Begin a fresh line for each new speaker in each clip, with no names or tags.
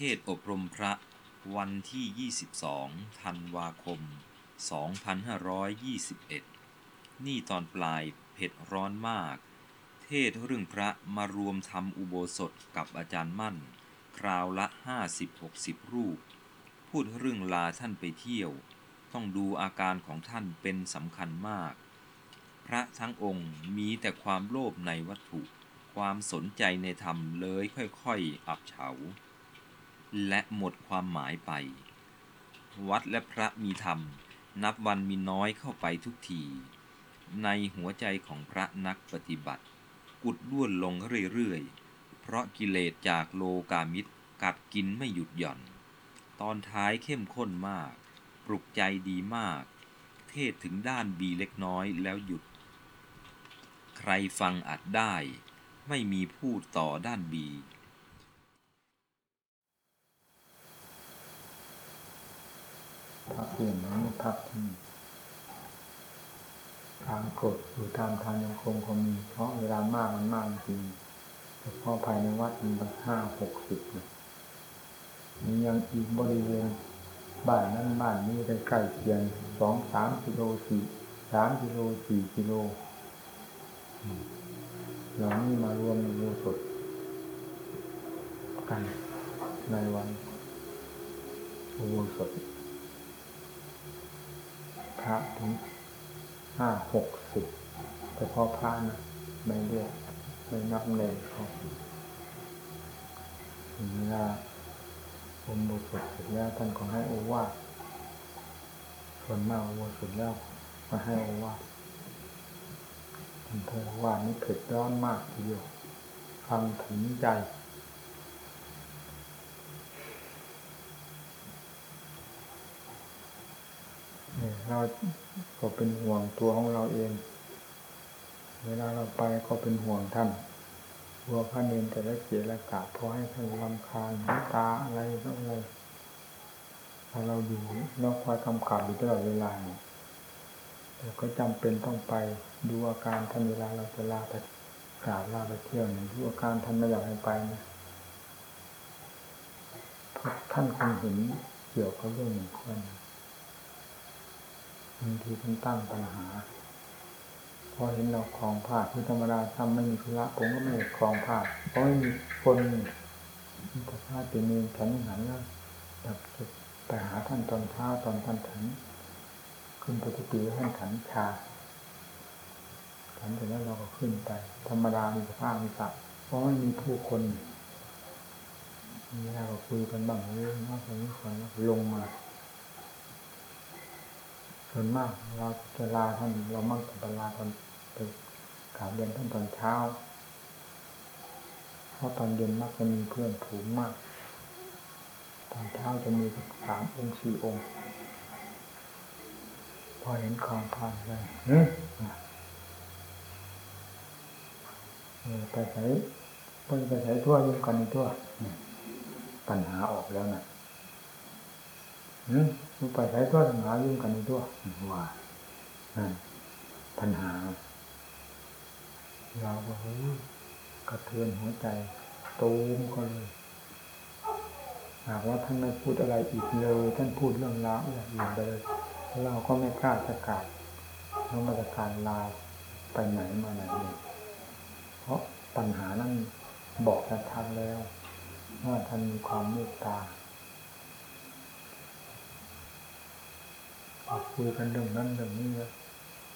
เทศอบรมพระวันที่ 22 ธันวาคม 2521 นี่ตอนปลายเผ็ดร้อนมาก เทศเรื่องพระมารวมทำอุโบสถกับอาจารย์มั่น คราวละ 50-60 รูป พูดเรื่องลาท่านไปเที่ยว ต้องดูอาการของท่านเป็นสำคัญมาก พระทั้งองค์มีแต่ความโลภในวัตถุ ความสนใจในธรรมเลยค่อยๆ อับเฉา และหมดความหมายไป วัดและพระมีธรรม นับวันมีน้อยเข้าไปทุกที ในหัวใจของพระนักปฏิบัติ กุดด้วนลงเรื่อยๆ เพราะกิเลสจากโลกามิตรกัดกินไม่หยุดหย่อน ตอนท้ายเข้มข้นมาก ปลุกใจดีมาก เทศถึงด้านบีเล็กน้อยแล้วหยุด ใครฟังอัดได้ ไม่มีพูดต่อด้านบี
พักเปลี่ยนนั้นพักที่ทางกฎอยู่ตามทางยังคงคงมี เพราะเวลามากมันมากจริงเฉพาะภายในวัดมันห้าหกสิบเลยมียังอีกบริเวณบ้านนั้นบ้านนี้ใกล้เคียงสองสามกิโลสี่สามกิโลสี่กิโลเหล่านี้มารวมในโบสถกันในวันอุโบสถ ระถึงห้าหกสิบแต่พอพระนะไม่เรียกไม่นับเนรเขาถึงเวลาอมบุตรเสร็จแล้วท่านก็ให้โอวาทส่วนมากโอวาทเสร็จแล้วมาให้โอวาทท่านเทศว่านี่เผ็ดร้อนมากทีเดียวฟังถึงใจ เราก็เป็นห่วงตัวของเราเอง เวลาเราไปก็เป็นห่วงท่านกลัวพระเนรแต่ละเกียละกะเพราะให้ท่านรำคาญน้ำตาอะไรต่ออะไรถ้าเราอยู่เราคอยกำกับอยู่ตลอดเวลาเนี่ยแต่ก็จำเป็นต้องไปดูอาการท่านเวลาเราจะลาไปกราบลาไปเที่ยวเนี่ยดูอาการท่านไม่อยากให้ไปนะเพราะท่านคงเห็นเกี่ยวกับเรื่องหนึ่งข้อนะ บางทีท่านตั้งปัญหา พอเห็นเราคลองผ้าคือธรรมดาทำไม่มีธุระผมก็ไม่ได้คลองผ้าเพราะไม่มีคนแต่ผ้าเป็นเองฉันหันแล้วแบบไปหาท่านตอนเช้าตอนท่านฉันขึ้นไปที่ปีท่านฉันชาฉันเสร็จแล้วเราก็ขึ้นไป ธรรมดามีผ้ามีสักเพราะไม่มีผู้คนนี่เราก็คุยกันบ้างเรื่องมากกว่านี้คนลงมา ส่วนมากเราจะลาท่านเรามักจะลาตอนไปกราบเรียนท่านตอนเช้าเพราะตอนเย็นมักจะมีเพื่อนถูงมาก ตอนเช้าจะมีสามองค์สี่องค์ พอเห็นคลองผ่านเลยเฮ้ยเออไปใส่ไปไปใส่ทั่วยุ่งกันในทั่วปัญหาออกแล้วนะอืม มันไปใช้ตัวปัญหายุ่งกันในตัวว่านั่นปัญหาเราก็เฮ้ยกระเทือนหัวใจตูมก็เลยหากว่าท่านไม่พูดอะไรอีกเลย ท่านพูดเรื่องราวอย่างอื่นไปเลยเราก็ไม่กล้าจะกล่าวเรามาตรการลาไปไหนมาไหนเลยเพราะปัญหานั้นบอกชัดๆแล้วว่าท่านมีความเมตตา คุยกันเรื่องนั้นเรื่องนี้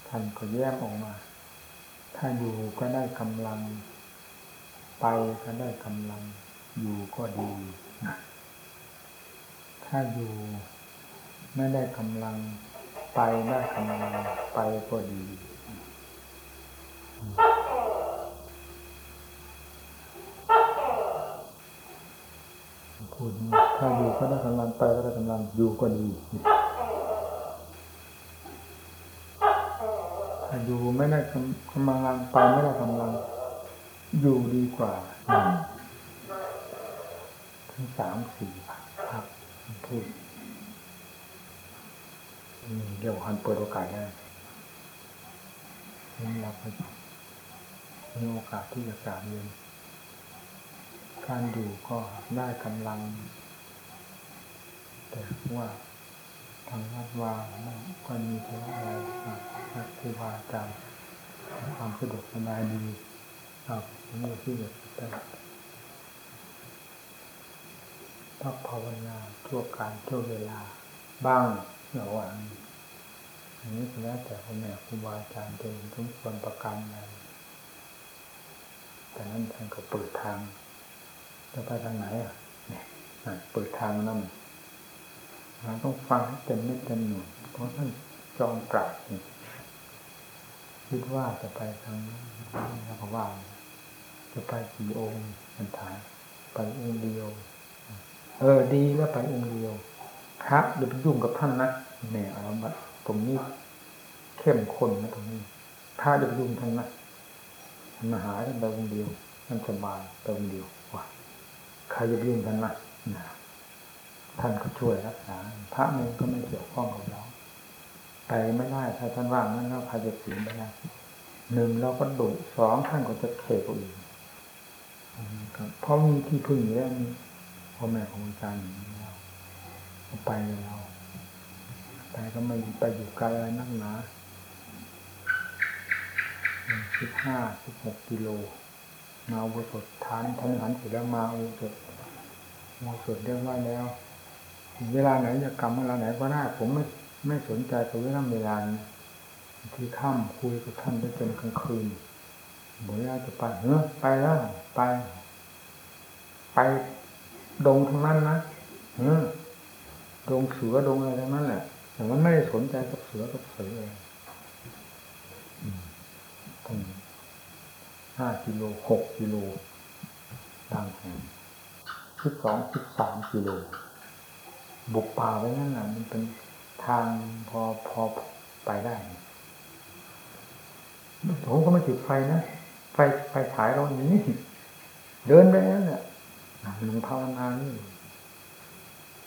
ท่านก็แยกออกมา ถ้าอยู่ก็ได้กำลัง ไปก็ได้กำลัง อยู่ก็ดี ถ้าอยู่ไม่ได้กำลัง ไปได้กำลัง ไปก็ดีพูดถ้าอยู่ก็ได้กำลังไปก็ได้กำลังอยู่ก็ดี ถ้า อยู่ไม่ได้กำกำลังไปไม่ได้กำลัง อยู่ดีกว่าทั้งสามสี่ครับพูดเดี๋ยวคันเปิดโอกาสได้นี่เราไปมีโอกาสที่จะกาบเรียนการอยู่ก็ได้กำลัง แต่ว่า ทางวัดวาไม่ก็มีเท่าอะไรนักครูบาอาจารย์ความสะดวกสบายดีครับนี่ที่เด็ดแต่พักภาวนาทั่วการทั่วเวลาบ้างระหว่างอันนี้ก็แล้วแต่พ่อแม่ครูบาอาจารย์เป็นทุกคนประกันอะไรแต่นั้นท่านก็เปิดทางจะไปทางไหนอะเนี่ยเปิดทางนั่น เราต้องฟังให้เต็มเม็ดเต็มหน่วยเพราะท่านจอมปราดคิดว่าจะไปทางนั้นแล้วก็ว่า จะไปกี่องค์มันถามไปองค์เดียว เออดีแล้วไปองค์เดียวพระอย่าไปยุ่งกับท่านนะเนี่เอาละตรงนี้เข้มข้นนะตรงนี้พระอย่าไปยุ่งท่านนะมาหาท่านไปองค์เดียวท่านสบายไปองค์เดียวว่าใครจะไปยุ่งท่านนะนะ ท่านก็ช่วยรักษา พระนึงก็ไม่เกี่ยวข้องกับเราไปไม่ได้ถ้าท่านว่างนั้นเราพาจะศีลไม่ได้หนึ่งเราก็ดุสองท่านก็จะเขกอีกเพราะมีที่พึ่งอยู่แล้วนี่พ่อแม่ของอาจารย์อย่างนี้เราไปเลยเราไปก็ไม่ไปอยู่ไกลอะไรนักหนาสิบห้าสิบหกกิโลมาอุโบสถทานทานอาหารเสร็จแล้วมาอุโบสถอุโบสถเรียบร้อยแล้ว เวลาไหนจะกรรมเวลาไหนก็ได้ผมไม่ไม่สนใจกับเวลาเวลาที่ค่ำคุยกับท่านได้จนกลางคืนบอกว่าจะไปเฮ้อไปแล้วไป ไปดงทั้งนั้นนะเออดงเสือดงอะไรทั้งนั้นแหละแต่มันไม่ได้สนใจกับเสือกับเสือเลยตั้งห้ากิโลหกกิโลต่างแห่งสิบสองสิบสามกิโล บุกป่าไว้นั่นแหละมันเป็นทางพอพอไปได้ผมก็ไม่ติดไฟนะไฟไฟฉายเราอย่างนี้เดินไปนั่นแหละหลวงภาวนานี่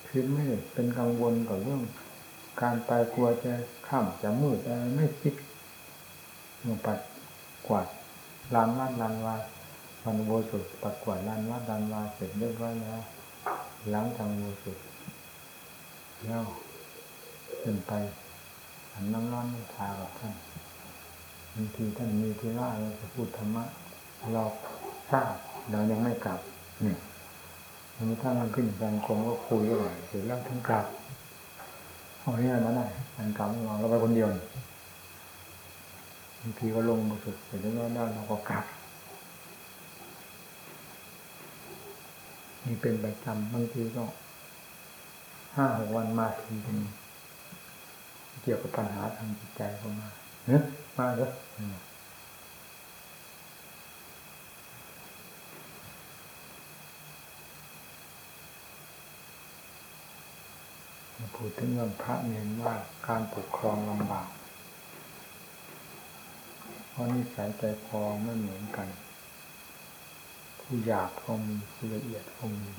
คือไม่เป็นกังวลกับเรื่อง การไปกลัวจะข้ามจะมืดอะไรไม่คิดลงปัดกวาดลานวัดลานวาวันโวสุดปัดกวาดลานวัดลานวาเสร็จเรียบร้อยแล้วล้างทางโวสุด แล้วขึ้นไปหันน้ำร้อนน้ำชากับท่านบางทีท่านมีธุระเราจะพูดธรรมะเราทราบเรายังไม่กลับเนี่ยวันนี้ถ้ามันขึ้นแรงคงก็คุยกันหน่อยเสร็จแล้วทั้งกลับเอาเนี่ยนั่นแหละมันกลับเราเราไปคนเดียวบางทีก็ลงมาสุดเสร็จแล้วด้านเราก็กลับนี่เป็นประจำบางทีก็ ห้าหกวันมาทีเป็นเกี่ยวกับปัญหาทางจิตใจเข้ามาเนอะมาเถอะพูดถึงเรื่องพระเนรว่าการปกครองลำบาก เพราะนิสัยใจคอไม่เหมือนกัน ผู้หยาบก็มีผู้ละเอียดก็มี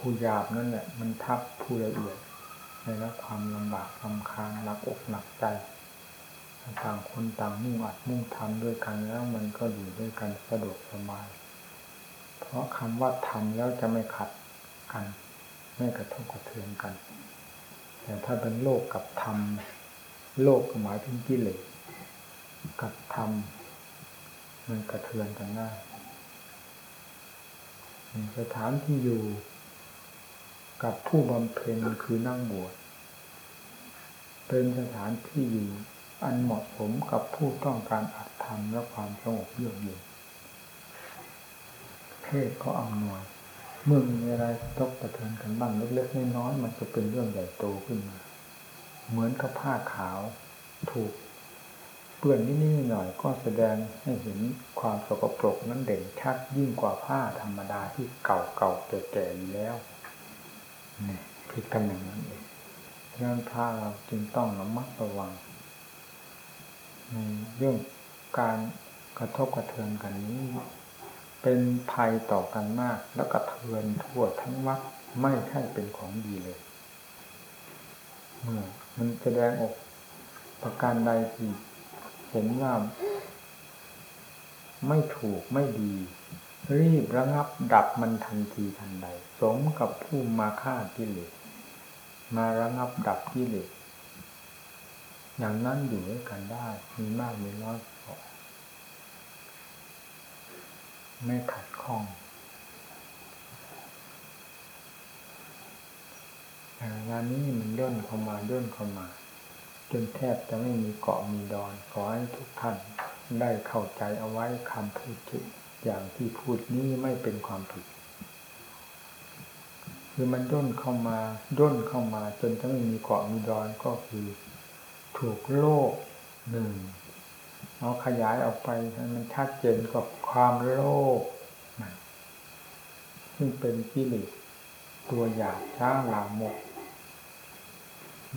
ผู้หยาบนั่นแหละ มันทับผู้ละเอียดในรับความลำบากลำคาญหนักอกหนักใจต่างคนต่างมุ่งอัดมุ่งทำด้วยกันแล้วมันก็อยู่ด้วยกันสะดวกสบาย เพราะคำว่าทำแล้วจะไม่ขัดกัน ไม่กระทบกระเทือนกัน แต่ถ้าเป็นโลกกับธรรม โลกหมายถึงกิเลสกับธรรมมันกระเทือนกันได้สถานที่อยู่ กับผู้บำเพ็ญคือนั่งบวชเป็นสถานที่อยู่อันเหมาะสมกับผู้ต้องการอัตธรรมและความสงบเยือกเย็นเพศก็อำนวยเมื่อมีอะไรตกกระเทือนกันบ้างเล็กๆน้อยๆมันจะเป็นเรื่องใหญ่โตขึ้นมา เหมือนกับผ้าขาว ถูกเปื้อนนิดๆหน่อยก็แสดงให้เห็นความสกปรกนั้นเด่นชัดยิ่งกว่าผ้าธรรมดาที่เก่าๆแก่ๆอยู่แล้ว ผิดกันอย่างนั้นเองเรื่องพระเราจึงต้องระมัดระวัง ในเรื่องการกระทบกระเทือนกันนี้ เป็นภัยต่อกันมาก แล้วกระเทือนทั่วทั้งวัดไม่ใช่เป็นของดีเลย เมื่อมันแสดงออกประการใดที่เห็นว่าไม่ถูกไม่ดี รีบระงับดับมันทันทีทันใด สมกับผู้มาฆ่ากิเลสมาระงับดับกิเลสอย่างนั้นอยู่ด้วยกันได้ มีมากมีน้อยพอไม่ขัดข้องแต่งานนี้มันย่นเข้ามาย่นเข้ามา จนแทบจะไม่มีเกาะมีดอน ขอให้ทุกท่านได้เข้าใจเอาไว้คำพูดที่ อย่างที่พูดนี้ไม่เป็นความผิด คือมันย่นเข้ามาย่นเข้ามาจนจะไม่มีเกาะมีดอนก็คือถูกโลกหนึ่งเอาขยายออกไปให้มันชัดเจนกับความโลภซึ่งเป็นกิเลสตัวหยาบช้าลามก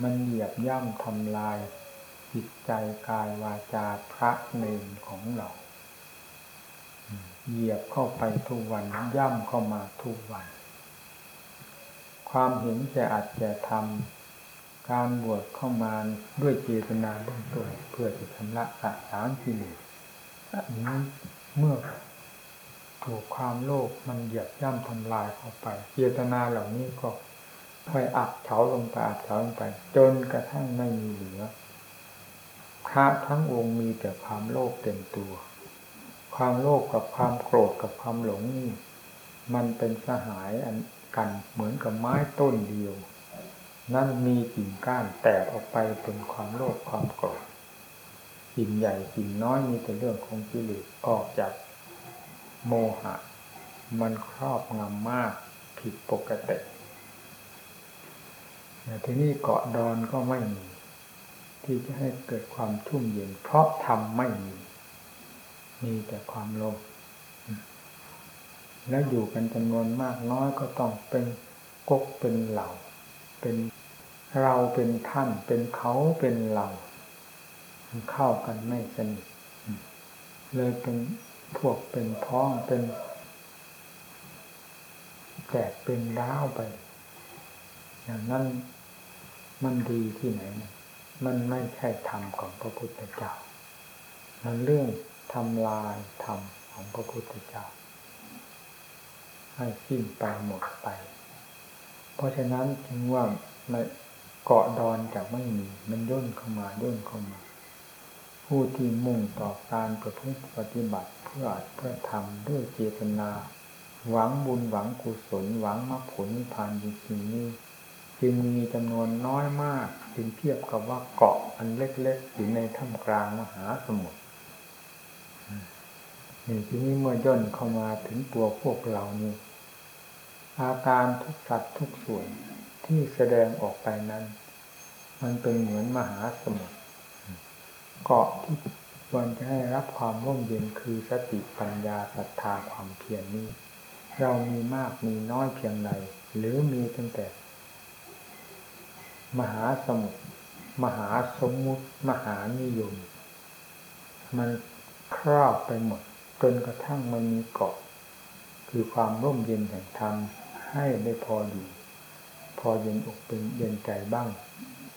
มันเหยียบย่ำทำลายจิตใจกายวาจาพระเนรของเรา เหยียบเข้าไปทุกวันย่ำเข้ามาทุกวัน ความเห็นแก่อัดแก่ทำการบวชเข้ามาด้วยเจตนาเบื้องต้นเพื่อจะชำระสะสางกิเลสอันนี้เมื่อถูกความโลภมันเหยียบย่ำทำลายเข้าไป เจตนาเหล่านี้ก็ค่อยอับเฉาลงไปอับเฉาลงไป จนกระทั่งไม่มีเหลือพระทั้งองค์มีแต่ความโลภเต็มตัว ความโลภกับความโกรธกับความหลงนี่ มันเป็นสหายอันกันเหมือนกับไม้ต้นเดียว นั่นมีกิ่งก้านแตกออกไปเป็นความโลภความโกรธกิ่งใหญ่กิ่งน้อยมีแต่เรื่องของกิเลสออกจากโมหะ มันครอบงำมากผิดปกติแต่ที่นี่เกาะดอนก็ไม่มี ที่จะให้เกิดความชุ่มเย็นเพราะทำไม่มี มีแต่ความโลภแล้วอยู่กันจำนวนมากน้อยก็ต้องเป็นกกเป็นเหล่า เป็นเราเป็นท่าน เป็นเขาเป็นเราเข้ากันไม่สนิทเลยเป็นพวกเป็นพ้องเป็นแตกเป็นร้าวไป อย่างนั้นมันดีที่ไหน มันไม่ใช่ธรรมของพระพุทธเจ้ามันเรื่อง ทำลายธรรมของพระพุทธเจ้า ให้สิ้นไปหมดไป เพราะฉะนั้นจึงว่าในเกาะดอนจะไม่มี มันย่นเข้ามาย่นเข้ามา ผู้ที่มุ่งต่อการประพฤติปฏิบัติเพื่อเพื่อทำด้วยเจตนา หวังบุญหวังกุศลหวังมรรคผลนิพพานจริงๆนี้จึงมีจำนวนน้อยมาก จึงเทียบกับว่าเกาะอันเล็กๆอยู่ในท่ามกลางมหาสมุทร นี่ทีนี้เมื่อย่นเข้ามาถึงตัวพวกเรานี่อาการทุกสัตว์ทุกส่วนที่แสดงออกไปนั้น มันเป็นเหมือนมหาสมุทรเกาะที่ควรจะให้รับความร่มเย็นคือสติปัญญาศรัทธาความเพียรนี้ เรามีมากมีน้อยเพียงใดหรือมีตั้งแต่ มหาสมุทรมหาสมมุติ มหานิยม มันครอบไปหมด จนกระทั่งมันมีเกาะ คือความร่มเย็นแห่งธรรมให้ได้พออยู่ พอเย็นอกเป็นเย็นใจบ้าง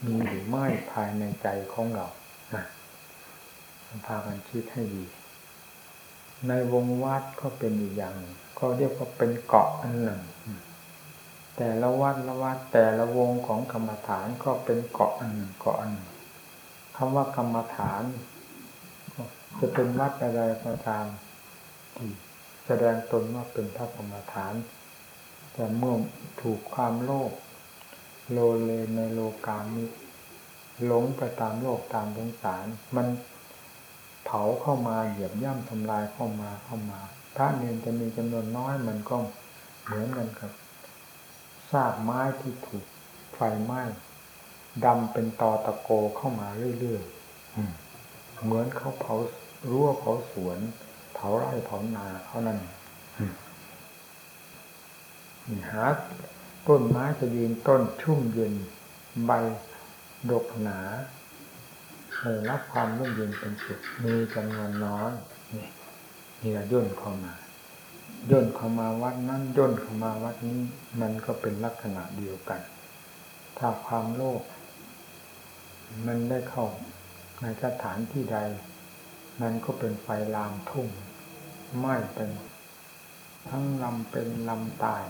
มีหรือไม่ภายในใจของเราพากันคิดให้ดี ในวงวัดก็เป็นอีกอย่างหนึ่งก็เรียกว่าเป็นเกาะอันหนึ่ง แต่ละวัดละวัดแต่ละวงของกรรมฐานก็เป็นเกาะอันหนึ่งเกาะอันหนึ่งคำว่ากรรมฐาน จะเป็นวัดอะไรก็ตาม แสดงตนว่าเป็นพระกรรมฐาน แต่เมื่อถูกความโลภโลเลในโลกามิหลงไปตามโลกตามสงสาร มันเผาเข้ามาเหยียบย่ำทำลายเข้ามาเข้ามา พระเนรจะมีจำนวนน้อยมันก็เหมือนกันกับซากไม้ที่ถูกไฟไหม้ดำเป็นตอตะโกเข้ามาเรื่อยๆเหมือนเขาเผารั้วเผาสวน เผาไร่เผานาเขานั่นหาต้นไม้จะยืนต้นชุ่มเย็นใบดกหนารับความร่มเย็นเป็นสุขมีจำนวนน้อยนี่นี่ละย่นเข้ามาย่นเข้ามาวัดนั้นย่นเข้ามาวัดนี้ มันก็เป็นลักษณะเดียวกัน ถ้าความโลภมันได้เข้าในสถานที่ใด มันก็เป็นไฟลามทุ่ง ไหม้เป็นทั้งลำเป็นลำตาย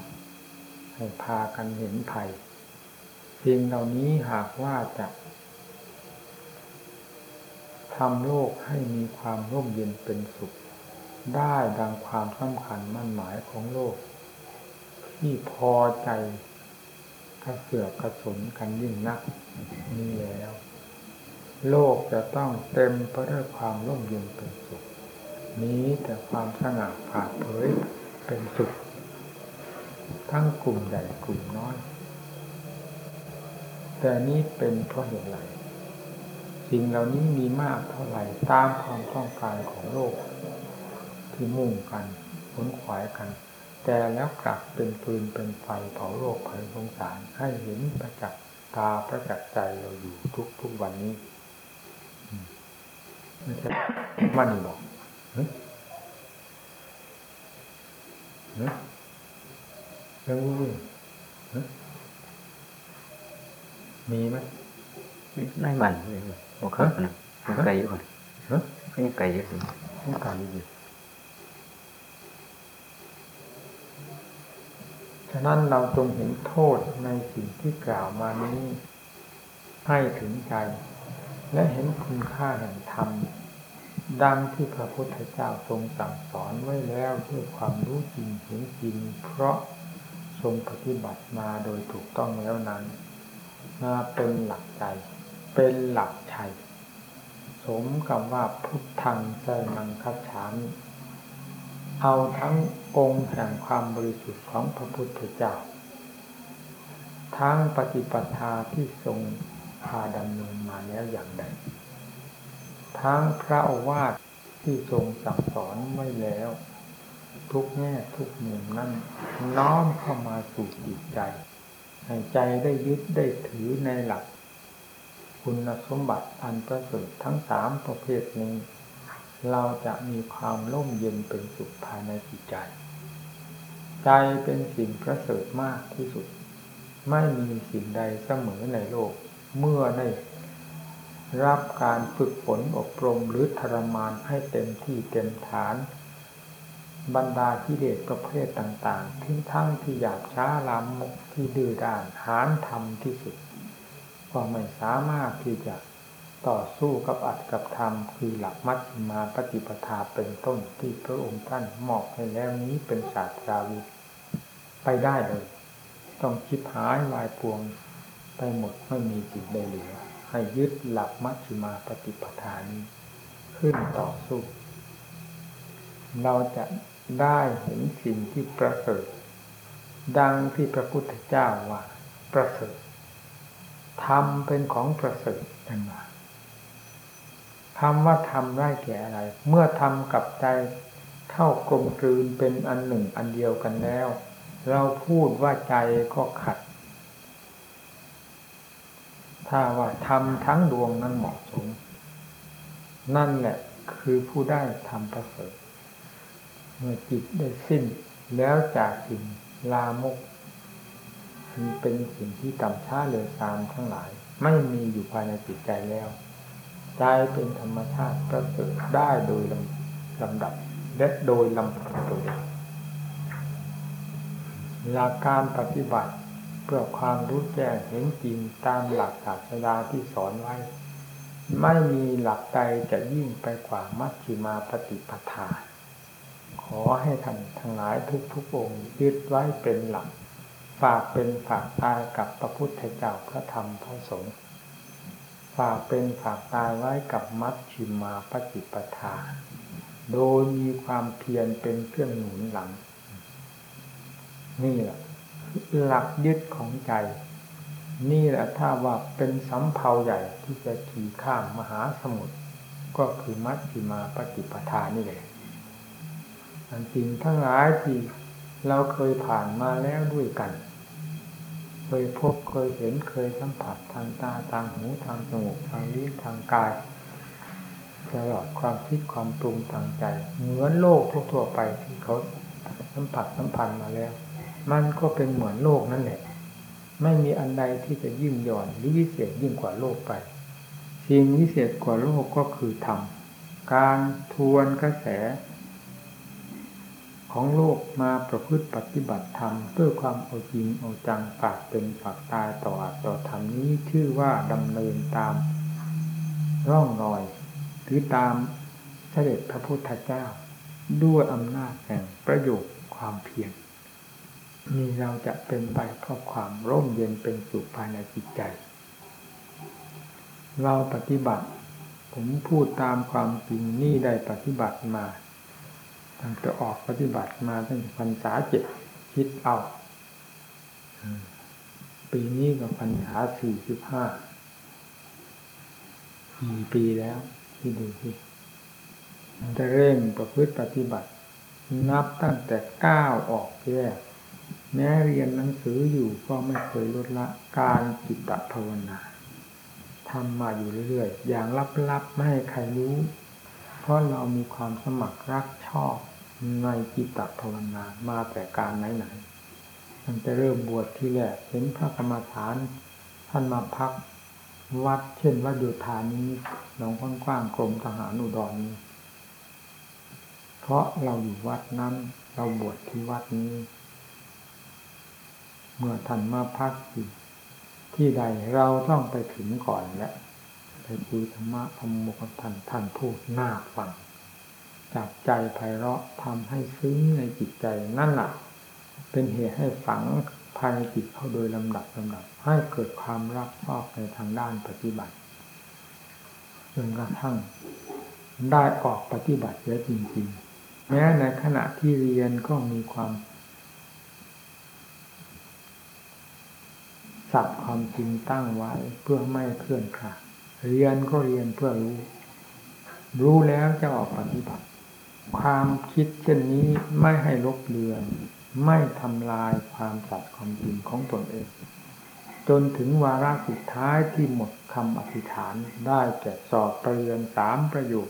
ให้พากันเห็นภัยสิ่งเหล่านี้หากว่าจะทำโลกให้มีความร่มเย็นเป็นสุข ได้ดังความสำคัญมั่นหมายของโลก ที่พอใจกระเสือกกระสนกันยิ่งนักนี้แล้ว โลกจะต้องเต็มไปด้วยความร่มเย็นเป็นสุข นี้แต่ความสง่าผ่าเผยเป็นสุขทั้งกลุ่มใหญ่กลุ่มน้อย แต่นี้เป็นเพราะเหตุไรสิ่งเหล่านี้มีมากเท่าไหร่ตามความต้องการของโลก ที่มุ่งกันขนขวายกัน แต่แล้วกลับเป็นปืนเป็นไฟเผาโลกเผาสงสารให้เห็นประจักษ์ตาประจักษ์ใจเราอยู่ทุกทุกวันนี้ไม่ใช่มันบอก เฮ้ยเฮ้ยเรื่องวุ่นเฮ้ยมีไหม
ได้มันเลยบอกครับนะมันไกลอยู่ก่อน
ฮะ
ก็ยังไกลอยู่สิ
ต้องการอยู่ฉะนั้นเราจงเห็นโทษในสิ่งที่กล่าวมานี้ให้ถึงใจ และเห็นคุณค่าแห่งธรรม ดังที่พระพุทธเจ้าทรงสั่งสอนไว้แล้วด้วยความรู้จริงเห็นจริง เพราะทรงปฏิบัติมาโดยถูกต้องแล้วนั้น มาเป็นหลักใจ เป็นหลักชัย สมกับว่าพุทธังใจนังคัจฉามิเอาทั้งองค์แห่งความบริสุทธิ์ของพระพุทธเจ้า ทั้งปฏิปทาที่ทรงพาดำเนินมาแล้วอย่างใด ทั้งพระโอวาทที่ทรงสั่งสอนไว้แล้ว ทุกแง่ทุกมุมนั้นน้อมเข้ามาสู่จิตใจให้ใจได้ยึดได้ถือในหลัก คุณสมบัติอันประเสริฐทั้งสามประเภทนี้ เราจะมีความร่มเย็นเป็นสุขภายในจิตใจ ใจเป็นสิ่งประเสริฐมากที่สุด ไม่มีสิ่งใดเสมอในโลกเมื่อได้ รับการฝึกฝนอบรมหรือทรมานให้เต็มที่เต็มฐาน บรรดากิเลสประเภทต่างๆที่ทั้งที่หยาบช้าลามกที่ดื้อด้านหานทำที่สุด ก็ไม่สามารถที่จะต่อสู้กับอัดกับธรรมคือหลักมัชฌิมาปฏิปทาเป็นต้นที่พระองค์ท่านมอบให้แล้วนี้เป็นศาสตราวุธไปได้เลย ต้องคิดหายวายพวงไปหมดไม่มีสิ่งใดเหลือ ให้ยึดหลักมัชฌิมาปฏิปทานี้ ขึ้นต่อสู้ เราจะได้เห็นสิ่งที่ประเสริฐ ดังที่พระพุทธเจ้าว่า ประเสริฐธรรมเป็นของประเสริฐนั่นว่าคำว่าทำได้แก่อะไร เมื่อทำกับใจเข้ากลมกลืนเป็นอันหนึ่งอันเดียวกันแล้ว เราพูดว่าใจก็ขัด ถ้าว่าทำทั้งดวงนั้นเหมาะสม นั่นแหละคือผู้ได้ทำประเสริฐเมื่อจิตได้สิ้นแล้วจากสิ่งลามกมันเป็นสิ่งที่ต่ำช้าเลยตามทั้งหลาย ไม่มีอยู่ภายในจิตใจแล้วใจเป็นธรรมชาติประเสริฐได้โดยลำลำดับและโดยลำพังตัวเองหลักการปฏิบัติ เพื่อความรู้แจ้งเห็นจริงตามหลักศาสดาที่สอนไว้ ไม่มีหลักใดจะยิ่งไปกว่ามัชฌิมาปฏิปทา ขอให้ท่านทั้งหลายทุกๆองค์ยึดไว้เป็นหลัก ฝากเป็นฝากตายกับพระพุทธเจ้าพระธรรมพระสงฆ์ฝากเป็นฝากตายไว้กับมัชชิมาปฏิปทา โดยมีความเพียรเป็นเครื่องหนุนหลัง นี่แหละ หลักยึดของใจ นี่แหละถ้าว่าเป็นสำเภาใหญ่ที่จะขี่ข้ามมหาสมุทรก็คือมัชชิมาปฏิปทานี่แหละอันจริงทั้งหลายที่เราเคยผ่านมาแล้วด้วยกัน เคยพบเคยเห็นเคยสัมผัสทางตาทางหูทางจมูกทางลิ้นทางกายตลอดความคิดความปรุงทางใจ เหมือนโลกทั่วๆไปที่เขาสัมผัสสัมพันธ์มาแล้ว มันก็เป็นเหมือนโลกนั่นแหละ ไม่มีอันใดที่จะยิ่งหย่อนหรือวิเศษยิ่งกว่าโลกไปสิ่งวิเศษกว่าโลกก็คือธรรมการทวนกระแส ของโลกมาประพฤติปฏิบัติธรรมด้วยความเอาจริงเอาจังปากเป็นปากตายต่ออต่อธรรมนี้ชื่อว่าดำเนินตามร่องรอย หรือตามเสด็จพระพุทธเจ้า ด้วยอำนาจแห่งประโยชน์ความเพียร นี่เราจะเป็นไปเพราะความร่มเย็นเป็นสุขภายในจิตใจ เราปฏิบัติ ผมพูดตามความจริงนี่ได้ปฏิบัติมาตั้งแต่ออกปฏิบัติมาตั้งแต่พรรษาเจ็ดคิดเอาปีนี้ก็พรรษาสี่สิบห้ากี่ปีแล้วที่ดูที่จะเร่งประพฤติปฏิบัติ นับตั้งแต่ก้าวออกแรก แม้เรียนหนังสืออยู่ก็ไม่เคยลดละการจิตตภาวนาทำมาอยู่เรื่อยๆ อย่างลับๆ ไม่ให้ใครรู้ เพราะเรามีความสมัครรักชอบในจิตตภาวนามาแต่การไหนๆมันจะเริ่มบวชที่แรกเห็นพระกรรมฐาน ท่านมาพักวัดเช่นวัดโยธานี้หนองกว้างๆกรมทหารอุดรนี้ เพราะเราอยู่วัดนั้น เราบวชที่วัดนี้ เมื่อท่านมาพักอยู่ที่ใดเราต้องไปถึงก่อนและไปคุยธรรมะธรรมโมกับท่านท่านพูดน่าฟังจับใจไพเราะทำให้ซึ้งในจิตใจนั่นแหละเป็นเหตุให้ฝังภายในจิตเข้าโดยลำดับลำดับ ให้เกิดความรักชอบในทางด้านปฏิบัติจนกระทั่งได้ออกปฏิบัติเยอะจริงๆแม้ในขณะที่เรียนก็มีความ สัตว์ความจริงตั้งไว้เพื่อไม่เคลื่อนคลาดเรียนก็เรียนเพื่อรู้ รู้แล้วจะออกปฏิบัติ ความคิดเช่นนี้ไม่ให้ลบเลือน ไม่ทำลายความสัตย์ความจริงของตนเอง จนถึงวาระสุดท้ายที่หมดคำอธิษฐานได้แก่สอบประเรียนสามประโยค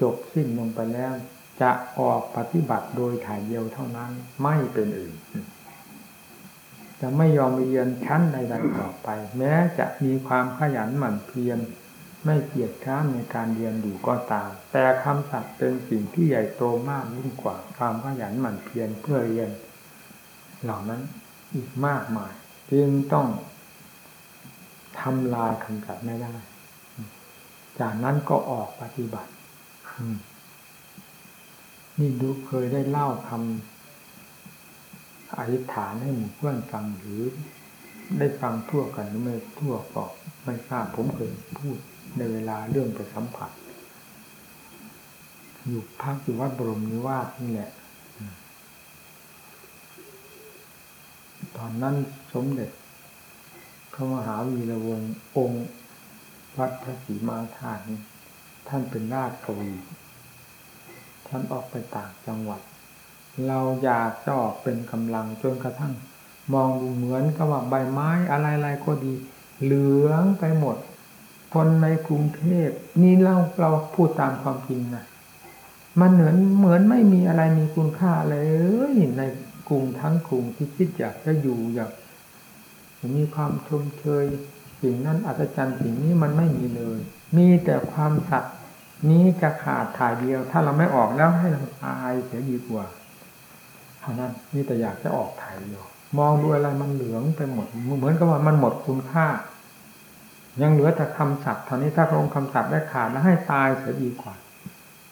จบสิ้นลงไปแล้ว จะออกปฏิบัติโดยถ่ายเดียวเท่านั้นไม่เป็นอื่น จะไม่ยอมเรียนชั้นใดๆต่อไป แม้จะมีความขยันหมั่นเพียรไม่เกียจคร้านในการเรียนอยู่ก็ตาม แต่คำสัตย์เป็นสิ่งที่ใหญ่โตมากยิ่งกว่าความขยันหมั่นเพียรเพื่อเรียน เหล่านั้นอีกมากมายจึงต้องทำลายคำสัตย์ไม่ได้ จากนั้นก็ออกปฏิบัตินี่ดูเคยได้เล่าคำ อธิษฐานให้หมู่เพื่อนฟังหรือได้ฟังทั่วกันหรือไม่ทั่วก็ไม่ทราบผมเคยพูดในเวลาเรื่องไปสัมผัส อยู่พักอยู่วัดบรมนิวาสนี่แหละ ตอนนั้นสมเด็จพระมหาวีระวงศ์องค์ วัดพระศรีมาธาตุนี้ท่านเป็นราชกวี ท่านออกไปต่างจังหวัด เราอยากจะออกเป็นกำลังจนกระทั่ง มองดูเหมือนกับว่าใบไม้อะไรๆก็ดี เหลืองไปหมด คนในกรุงเทพนี่เราเราพูดตามความจริงนะมันเหมือนเหมือนไม่มีอะไรมีคุณค่าเลยในกรุงทั้งกรุงที่คิดอยากจะอยู่อยากมีความชมเชยสิ่งนั้นอัศจรรย์สิ่งนี้มันไม่มีเลย มีแต่ความสัตย์นี้จะขาดถ่ายเดียว ถ้าเราไม่ออกแล้วให้เราตายเสียดีกว่า เท่านั้นนี่แต่อยากจะออกถ่ายเดียวมองดูอะไรมันเหลืองไปหมด เหมือนกับว่ามันหมดคุณค่า ยังเหลือแต่คำสัตย์เท่านี้ถ้าพระองค์คำสัตย์ได้ขาดแล้วให้ตายเสียดีกว่า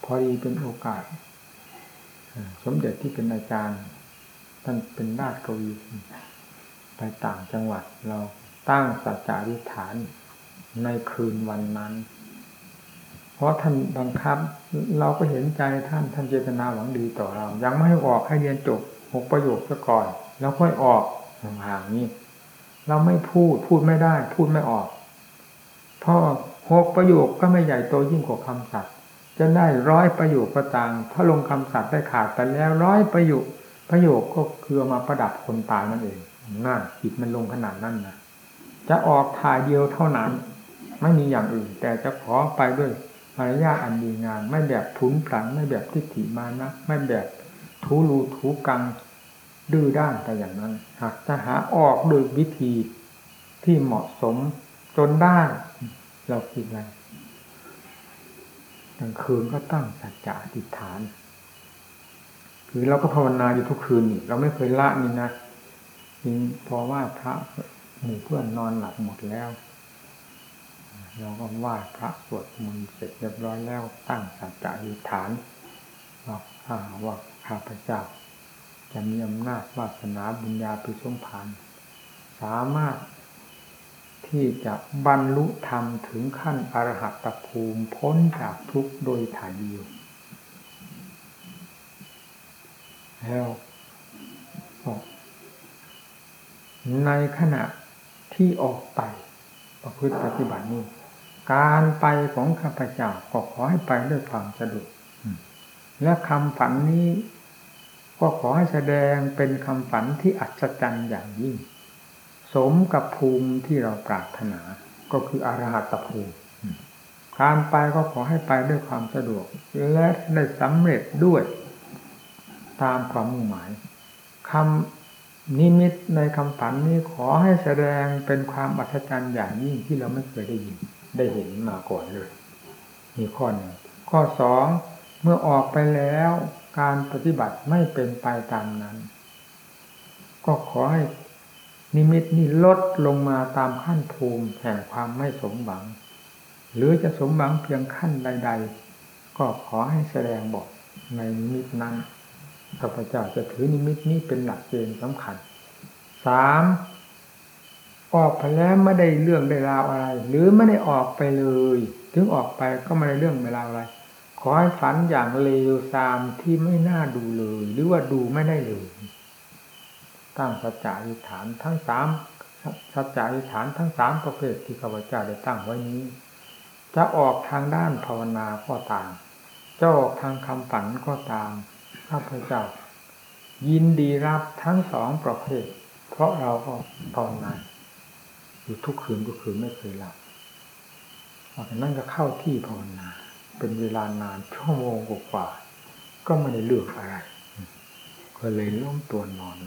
พอดีเป็นโอกาส สมเด็จที่เป็นอาจารย์ ท่านเป็นราชกวีไปต่างจังหวัดเราตั้งสัจจาริฐานในคืนวันนั้น เพราะท่านบังคับ เราก็เห็นใจท่านท่านเจตนาหวังดีต่อเรา ยังไม่ให้ออกให้เรียนจบหกประโยคซะก่อน แล้วค่อยออกห่างๆนี้ เราไม่พูดพูดไม่ได้ พูดไม่ออกเพราะหกประโยคก็ไม่ใหญ่โตยิ่งกว่าคำสัตย์จะได้ร้อยประโยคก็ตามถ้าลงคำสัตย์ได้ขาดไปแล้วร้อยประโยคประโยคก็คือมาประดับคนตายนั่นเองน่าจิตมันลงขนาดนั้นนะจะออกถ่ายเดียวเท่านั้น ไม่มีอย่างอื่น แต่จะขอไปด้วย มารยาอันดีงามไม่แบบทุนพลังไม่แบบทิฏฐิมานะไม่แบบทูรูทูกังดื้อด้านแต่อย่างนั้นหากจะหาออกโดยวิธีที่เหมาะสมจนได้เราคิดอะไรกลางคืนก็ตั้งสัจจะอธิษฐาน คือเราก็ภาวนาอยู่ทุกคืนนี่เราไม่เคยละนี่นะยิงพอว่าพระหมู่เพื่อนนอนหลับหมดแล้ว เราก็ไหว้พระสวดมนต์เสร็จเรียบร้อยแล้วตั้งสัจจะอธิษฐานว่าข้าว่าข้าพเจ้า จะมีอำนาจวาสนาบุญญาปิสมพานสามารถที่จะบรรลุธรรมถึงขั้นอรหัตภูมิพ้นจากทุกข์โดยถ่ายเดียวแล้วในขณะที่ออกไปประพฤติปฏิบัตินี้ การไปของข้าพเจ้าก็ขอให้ไปด้วยความสะดวกและคำฝันนี้ ก็ขอให้แสดงเป็นคำฝันที่อัศจรรย์อย่างยิ่ง สมกับภูมิที่เราปรารถนา ก็คืออรหัตภูมิการไปก็ขอให้ไปด้วยความสะดวก และได้สำเร็จด้วยตามความมุ่งหมายคำนิมิตในคำฝันนี้ขอให้แสดงเป็นความอัศจรรย์อย่างยิ่งที่เราไม่เคยได้ยิน ได้เห็นมาก่อนเลยมีข้อหนึ่งข้อสองเมื่อออกไปแล้วการปฏิบัติไม่เป็นไปตามนั้น ก็ขอให้นิมิตนี้ลดลงมาตามขั้นภูมิแห่งความไม่สมหวัง หรือจะสมหวังเพียงขั้นใด ๆ ก็ขอให้แสดงบอกในนิมิตนั้นข้าพเจ้าจะถือนิมิตนี้เป็นหลักเกณฑ์สำคัญสาม ออกไปแล้วไม่ได้เรื่องได้ราวอะไร หรือไม่ได้ออกไปเลย ถึงออกไปก็ไม่ได้เรื่องไม่ราวอะไร ขอให้ฝันอย่างเลวทรามที่ไม่น่าดูเลย หรือว่าดูไม่ได้เลย ตั้งสัจจะอธิษฐานทั้งสามสัจจะอธิษฐานทั้งสามประเภทที่ข้าพเจ้าได้ตั้งไว้นี้ จะออกทางด้านภาวนาก็ตามจะออกทางคำฝันก็ตามข้าพเจ้า ยินดีรับทั้งสองประเภท เพราะเราก็ภาวนา อยู่ทุกคืนทุกคืนไม่เคยหลับเพราะฉะนั้นก็เข้าที่ภาวนา เป็นเวลานานชั่วโมงกว่า ก็ไม่ได้เลือกอะไร ก็เลยล้มตัวนอน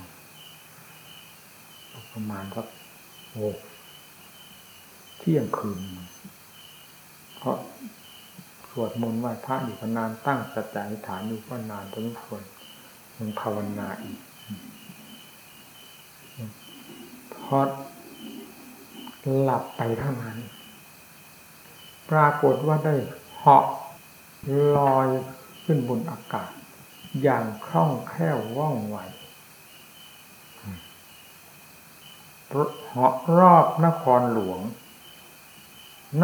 ประมาณสักโอ้เที่ยงคืน เพราะสวดมนต์ไหว้พระอยู่ก็นานตั้งสัจจะอธิฐานอยู่ก็นานพอสมควรยังภาวนาอีกพอ หลับไปเท่านั้น ปรากฏว่าได้เหาะลอยขึ้นบนอากาศ อย่างคล่องแคล่วว่องไวเหาะรอบนครหลวง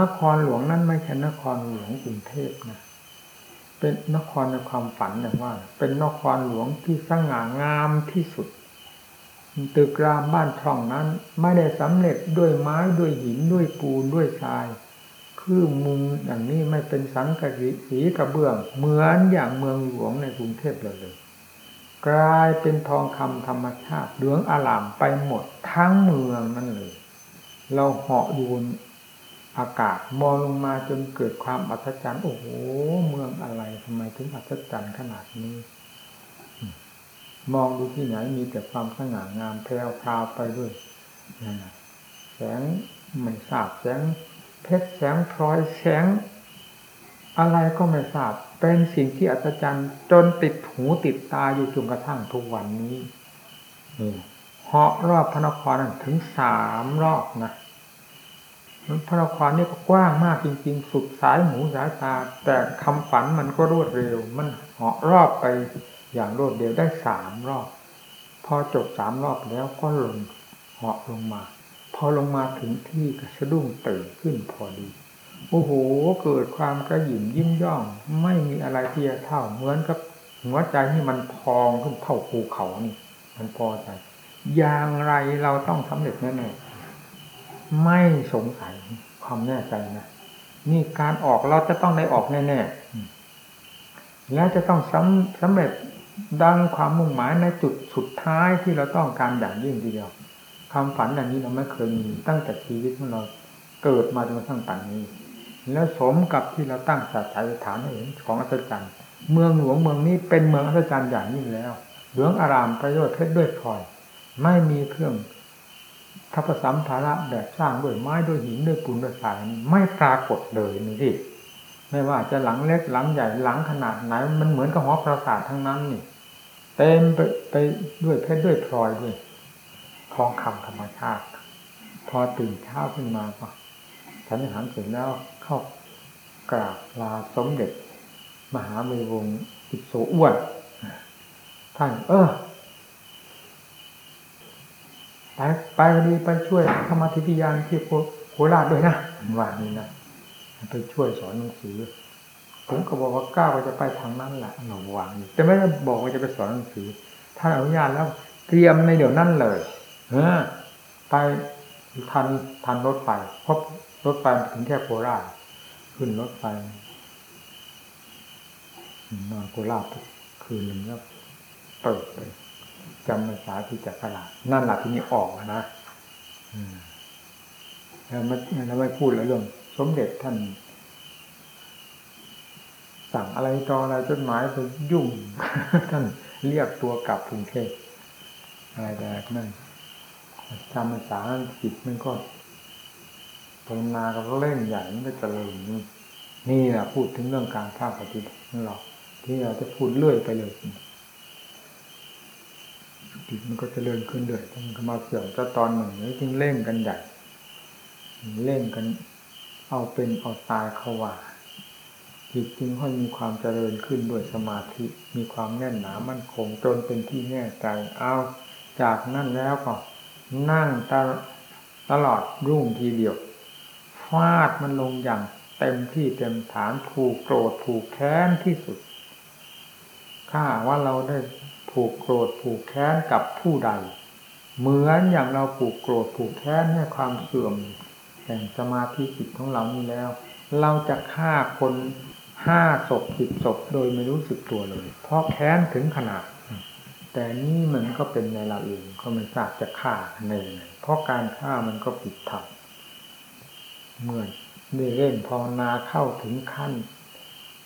นครหลวงนั้นไม่ใช่นครหลวงกรุงเทพนะ เป็นนครในความฝันอย่างว่า เป็นนครหลวงที่สง่างามที่สุด ตึกรามบ้านช่องนั้น ไม่ได้สำเร็จด้วยไม้ด้วยหินด้วยปูนด้วยทรายคือมุงอย่างนี้ไม่เป็นสังกะสีกระเบื้อง เหมือนอย่างเมืองหลวงในกรุงเทพเลยเลย กลายเป็นทองคำธรรมชาติเหลืองอลามไปหมดทั้งเมืองนั่นเลย เราเหาะอยู่บนอากาศมองลงมาจนเกิดความอัศจรรย์โอ้โหเมืองอะไรทำไมถึงอัศจรรย์ขนาดนี้ มองดูที่ไหนมีแต่ความสง่างามแพรวพราวไปด้วยแสงม่ทราบแสงเพชรแสงพลอยแสง อะไรก็ไม่ทราบ เป็นสิ่งที่อัศจรรย์จนติดหูติดตาอยู่จนกระทั่งทุกวันนี้เหาะรอบพระนครถึงสามรอบนะพระนครนี่ก็กว้างมากจริง ๆ สุดสายหูสายตา แต่คำฝันมันก็รวดเร็ว มันเหาะรอบไป อย่างรวดเร็วได้สามรอบ พอจบสามรอบแล้วก็ลงเหาะลงมา พอลงมาถึงที่ก็สะดุ้งตื่นขึ้นพอดี โอ้โห เกิดความกระหยิ่มยิ้มย่อง ไม่มีอะไรที่จะเท่าเหมือนกับหัวใจที่มันพองขึ้นเท่าภูเขานี่ มันพอใจ อย่างไรเราต้องสำเร็จแน่ๆไม่สงสัยความแน่ใจนะนี่การออกเราจะต้องได้ออกแน่ๆแล้วจะต้องสำสำเร็จ ดังความมุ่งหมายในจุดสุดท้ายที่เราต้องการอย่างยิ่งทีเดียวความฝันอย่างนี้เราไม่เคยมีตั้งแต่ชีวิตของเราเกิดมาจนกระทั่งป่นนี้ แล้วสมกับที่เราตั้งสัจจะฐานให้เห็นของอัศจรรย์ เมืองหลวงเมืองนี้เป็นเมืองอัศจรรย์อย่างยิ่งแล้วเหลืองอารามประโยชน์เพชรด้วยพลอย ไม่มีเครื่องทัพสัมภาระแบบสร้างด้วยไม้ด้วยหินด้วยปูนด้วยทรายไม่ปรากฏเลยนี่ดิ ไม่ว่าจะหลังเล็กหลังใหญ่หลังขนาดไหน มันเหมือนกับหอปราสาททั้งนั้นนี่เต็มไปไปด้วยเพชรด้วยพลอยด้วยทองคำธรรมชาติ พอตื่นเช้าขึ้นมาก็ฉันอาหารเสร็จแล้วเข้ากราบลาสมเด็จ มหาเมวงศ์อิโสอ้วนท่านเออไปไปวันนี้ไปช่วยธรรมธิพิยานที่โคราชด้วยนะว่านี่นะ ไปช่วยสอนหนังสือ ผมก็บอกว่าก้าวจะไปทางนั้นแหละหนูวางอยู่แต่ไม่ได้บอกว่าจะไปสอนหนังสือถ้าอนุญาตแล้วเตรียมในเดี๋ยวนั้นเลยเออไปทันทันรถไฟเพราะรถไฟถึงแค่โคราชขึ้นรถไฟนอนโคราชคืนหนึ่งแล้วเปิดไปจำภาษาที่จักรลาดนั่นหละที่นี่ออกนะแล้วไม่แล้วไม่พูดแล้วเรื่อง สมเด็จท่าน สั่งอะไรต่ออะไรจดหมายไปยุ่ง ท่านเรียกตัวกลับกรุงเทพอะไรแบบนั้นจำภาษาอังกฤษมันก็ภาวนาก็เล่นใหญ่มันก็เจริญนี่แหละพูดถึงเรื่องการภาคปฏิบัติของเราที่เราจะพูดเรื่อยไปเลยจิตมันก็จเจริญขึ้นเรื่อยมันก็มาเสื่อมจะตอนหนึ่งแล้วจึงเล่นกันใหญ่เล่นกัน เอาเป็นเอาตายเขาว่าจิตจึงค่อยมีความเจริญขึ้นด้วยสมาธิมีความแน่นหนามั่นคงจนเป็นที่แน่ใจเอาจากนั่นแล้วก็นั่งตตลอดรุ่งทีเดียวฟาดมันลงอย่างเต็มที่เต็มฐานผูกโกรธผูกแค้นที่สุดข้าว่าเราได้ผูกโกรธผูกแค้นกับผู้ใด เหมือนอย่างเราผูกโกรธผูกแค้นให้ความเสื่อม แห่งสมาธิจิตของเรานี่แล้ว เราจะฆ่าคนห้าศพสิบศพโดยไม่รู้สึกตัวเลย เพราะแค้นถึงขนาด แต่นี่มันก็เป็นในเราเองก็ไม่ทราบจะฆ่าในไหนเพราะการฆ่ามันก็ผิดธรรมเมื่อได้เล่นภาวนาเข้าถึงขั้น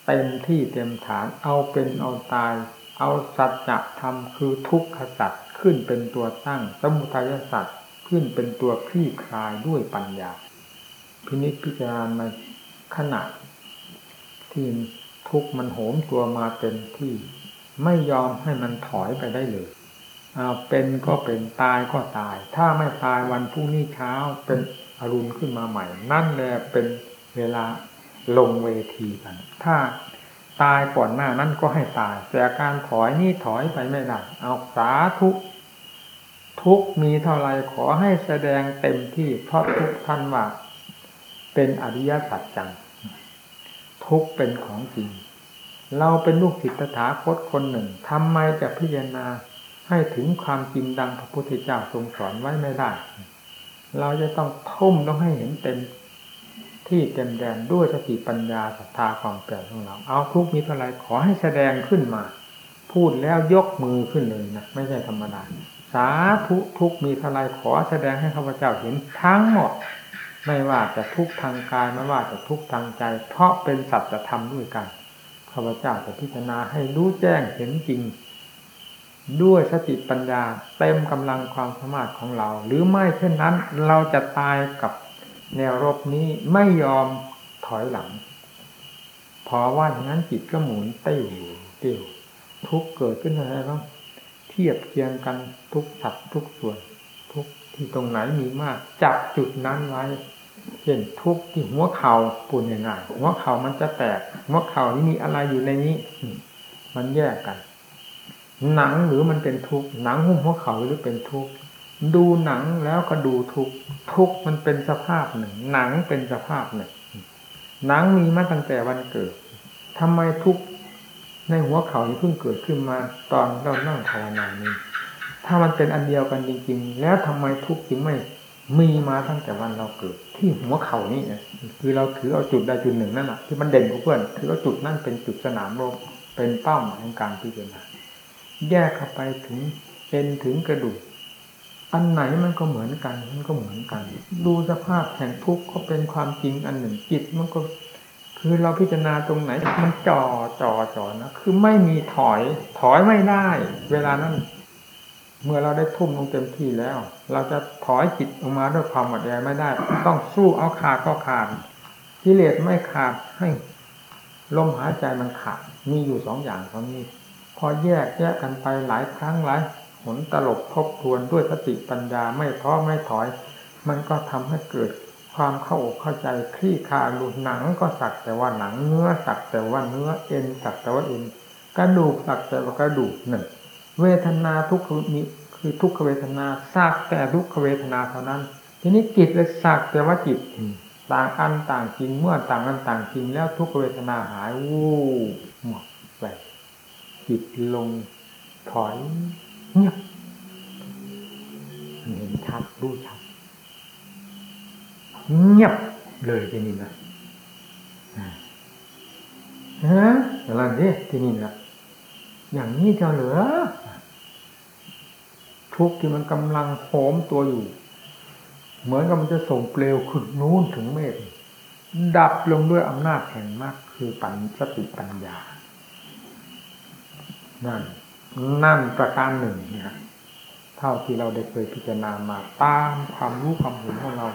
เต็มที่เต็มฐานเอาเป็นเอาตาย เอาสัจธรรมคือทุกขสัจขึ้นเป็นตัวตั้งสมุทัยสัจขึ้นเป็นตัวคลี่คลายด้วยปัญญา พินิจพิจารณามาขณะที่ทุกมันโหมตัวมาเต็มที่ไม่ยอมให้มันถอยไปได้เลยเอาเป็นก็เป็นตายก็ตาย ถ้าไม่ตายวันพรุ่งนี้เช้าเป็นอรุณขึ้นมาใหม่ นั่นแหละเป็นเวลาลงเวทีกัน ถ้าตายก่อนหน้านั้นก็ให้ตาย แต่การถอยนี่ถอยไปไม่ได้เอาสาทุกทุกมีเท่าไรขอให้แสดงเต็มที่เพราะทุกท่านว่า เป็นอริยสัจจัง ทุกเป็นของจริง เราเป็นลูกศิษย์ตถาคตคนหนึ่งทำไมจะพิจารณาให้ถึงความจริงดังพระพุทธเจ้าทรงสอนไว้ไม่ได้ เราจะต้องทุ่มต้องให้เห็นเต็มที่เต็มแดนด้วยสติปัญญาศรัทธาความเปลี่ยนของเรา เอาทุกมีเท่าไรขอให้แสดงขึ้นมา พูดแล้วยกมือขึ้นเลยนะไม่ใช่ธรรมดาสาธุทุกมีเท่าไรขอแสดงให้ข้าพเจ้าเห็นทั้งหมด ไม่ว่าจะทุกทางกายไม่ว่าจะทุกทางใจ เพราะเป็นสัจธรรมด้วยกันข้าพเจ้าจะพิจารณาให้รู้แจ้งเห็นจริง ด้วยสติปัญญาเต็มกำลังความสามารถของเรา หรือไม่เช่นนั้น เราจะตายกับแนวรบนี้ไม่ยอมถอยหลัง พอว่าอย่างนั้นจิตก็หมุนเตี้ยวเตี้ยวทุกเกิดขึ้นอะไรบ้างเทียบเคียงกันทุกสัดทุกส่วน ทุกที่ตรงไหนมีมาก จับจุดนั้นไว้ เช่นทุกข์ที่หัวเข่าปุ่นง่ายๆหัวเข่ามันจะแตก หัวเข่านี่มีอะไรอยู่ในนี้ มันแยกกัน หนังหรือมันเป็นทุกข์หนังหุ้มหัวเข่าหรือเป็นทุกข์ดูหนังแล้วก็ดูทุกทุกมันเป็นสภาพหนึ่ง หนังเป็นสภาพหนึ่ง หนังมีมาตั้งแต่วันเกิดทำไมทุกในหัวเข่านี้เพิ่งเกิดขึ้นมา ตอนเรานั่งภาวนานี้ ถ้ามันเป็นอันเดียวกันจริง ๆ แล้วทำไมทุกจึงไม่ มีมาตั้งแต่วันเราเกิด ที่หัวเข่านี่นะคือเราถือเอาจุดใดจุดหนึ่งนั่นแหละที่มันเด่นกว่าเพื่อนถือว่าจุดนั่นเป็นจุดสนามรบเป็นเป้าหมายของการพิจารณาแยกเข้าไปถึงเอ็นถึงกระดูกอันไหนมันก็เหมือนกันมันก็เหมือนกัน ดูสภาพแห่งทุกข์ก็เป็นความจริงอันหนึ่งจิตมันก็ คือเราพิจารณาตรงไหน มันจ่อจ่อจ่อนะคือไม่มีถอย ถอยไม่ได้ เวลานั้น เมื่อเราได้ทุ่มลงเต็มที่แล้ว เราจะถอยจิตออกมาด้วยความหมดแรงไม่ได้ ต้องสู้เอาขาดก็ขาดกิเลสไม่ขาดให้ลมหายใจมันขาดมีอยู่สองอย่างตอนนี้ พอแยกแยกกันไปหลายครั้งหลายหนตลบทบทวนด้วยสติปัญญาไม่ท้อไม่ถอย มันก็ทำให้เกิดความเข้าอกเข้าใจคลี่คลายหลุดหนังก็สักแต่ว่าหนังเนื้อสักแต่ว่าเนื้อเอ็นสักแต่ว่าเอ็นกระดูกสักแต่ว่ากระดูกหนึ่ง เวทนาทุกขมีคือทุกขเวทนาสักแต่ทุกขเวทนาเท่านั้น ทีนี้จิตเลยสักแต่ว่าจิตต่างอันต่างจริงเมื่อต่างอันต่างจริงแล้วทุกขเวทนาหายวูบหมดไปจิตลงถอยเงียบเห็นชัดรู้ชัดเงียบเลยที่นี่นะฮะอะไรนี่ที่นี่นะอย่างนี้จะเหลือ ทุกข์ที่มันกำลังโหมตัวอยู่ เหมือนกับมันจะส่งเปลวขึ้นนู้นถึงเมฆดับลงด้วยอำนาจแห่งมากคือปัญสติปัญญา นั่น นั่นประการหนึ่งนะเท่าที่เราได้เคยพิจารณามาตามความรู้ความเห็นของเรา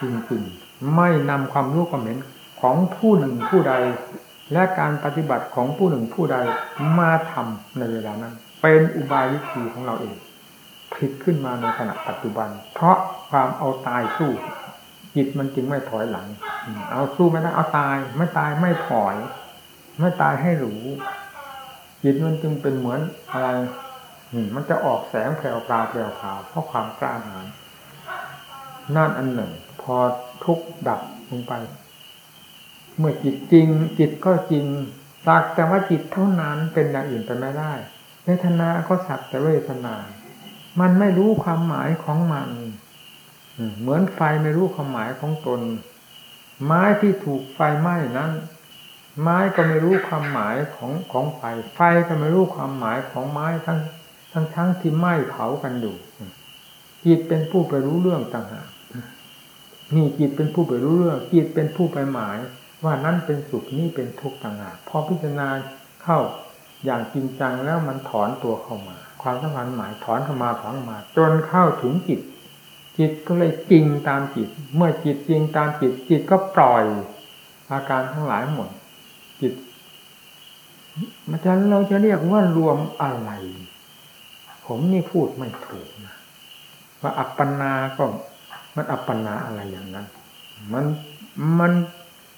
จริงๆ ไม่นำความรู้ความเห็นของผู้หนึ่งผู้ใด และการปฏิบัติของผู้หนึ่งผู้ใดมาทำในเวลานั้น เป็นอุบายวิธีของเราเอง ผิดขึ้นมาในขณะปัจจุบัน เพราะความเอาตายสู้จิตมันจึงไม่ถอยหลัง เอาสู้ไม่ได้เอาตาย ไม่ตายไม่ถอย ไม่ตายให้รู้จิตมันจึงเป็นเหมือนอะไรมันจะออกแสงแผ่วปลาแผ่วขาวเพราะความกล้าหาญนั่นอันหนึ่ง พอทุกดับลงไป เมื่อจิตจริง จิตก็จริงสักแต่ว่าจิตเท่านั้นเป็นอย่างอื่นไปไม่ได้เวทนาก็สักแต่เวทนา มันไม่รู้ความหมายของมัน เหมือนไฟไม่รู้ความหมายของตน ไม้ที่ถูกไฟไหม้นั้น ไม้ก็ไม่รู้ความหมายของของไฟ ไฟก็ไม่รู้ความหมายของไม้ทั้งทั้งทั้งที่ไหม้เผากันอยู่จิตเป็นผู้ไปรู้เรื่องต่างหากนี่จิตเป็นผู้ไปรู้เรื่องจิตเป็นผู้ไปหมาย ว่านั่นเป็นสุขนี่เป็นทุกข์ต่างหากพอพิจารณาเข้าอย่างจริงจังแล้วมันถอนตัวเข้ามา ความสัมพันธ์หมายถอนเข้ามาถอนมา จนเข้าถึงจิต จิตก็เลยจริงตามจิต เมื่อจิตจริงตามจิต จิตก็ปล่อย อาการทั้งหลายหมด จิตมันจะเราจะเรียกว่ารวมอะไร ผมนี่พูดไม่ถูกนะว่าอัปปนาก็มันอัปปนาอะไรอย่างนั้น มันมัน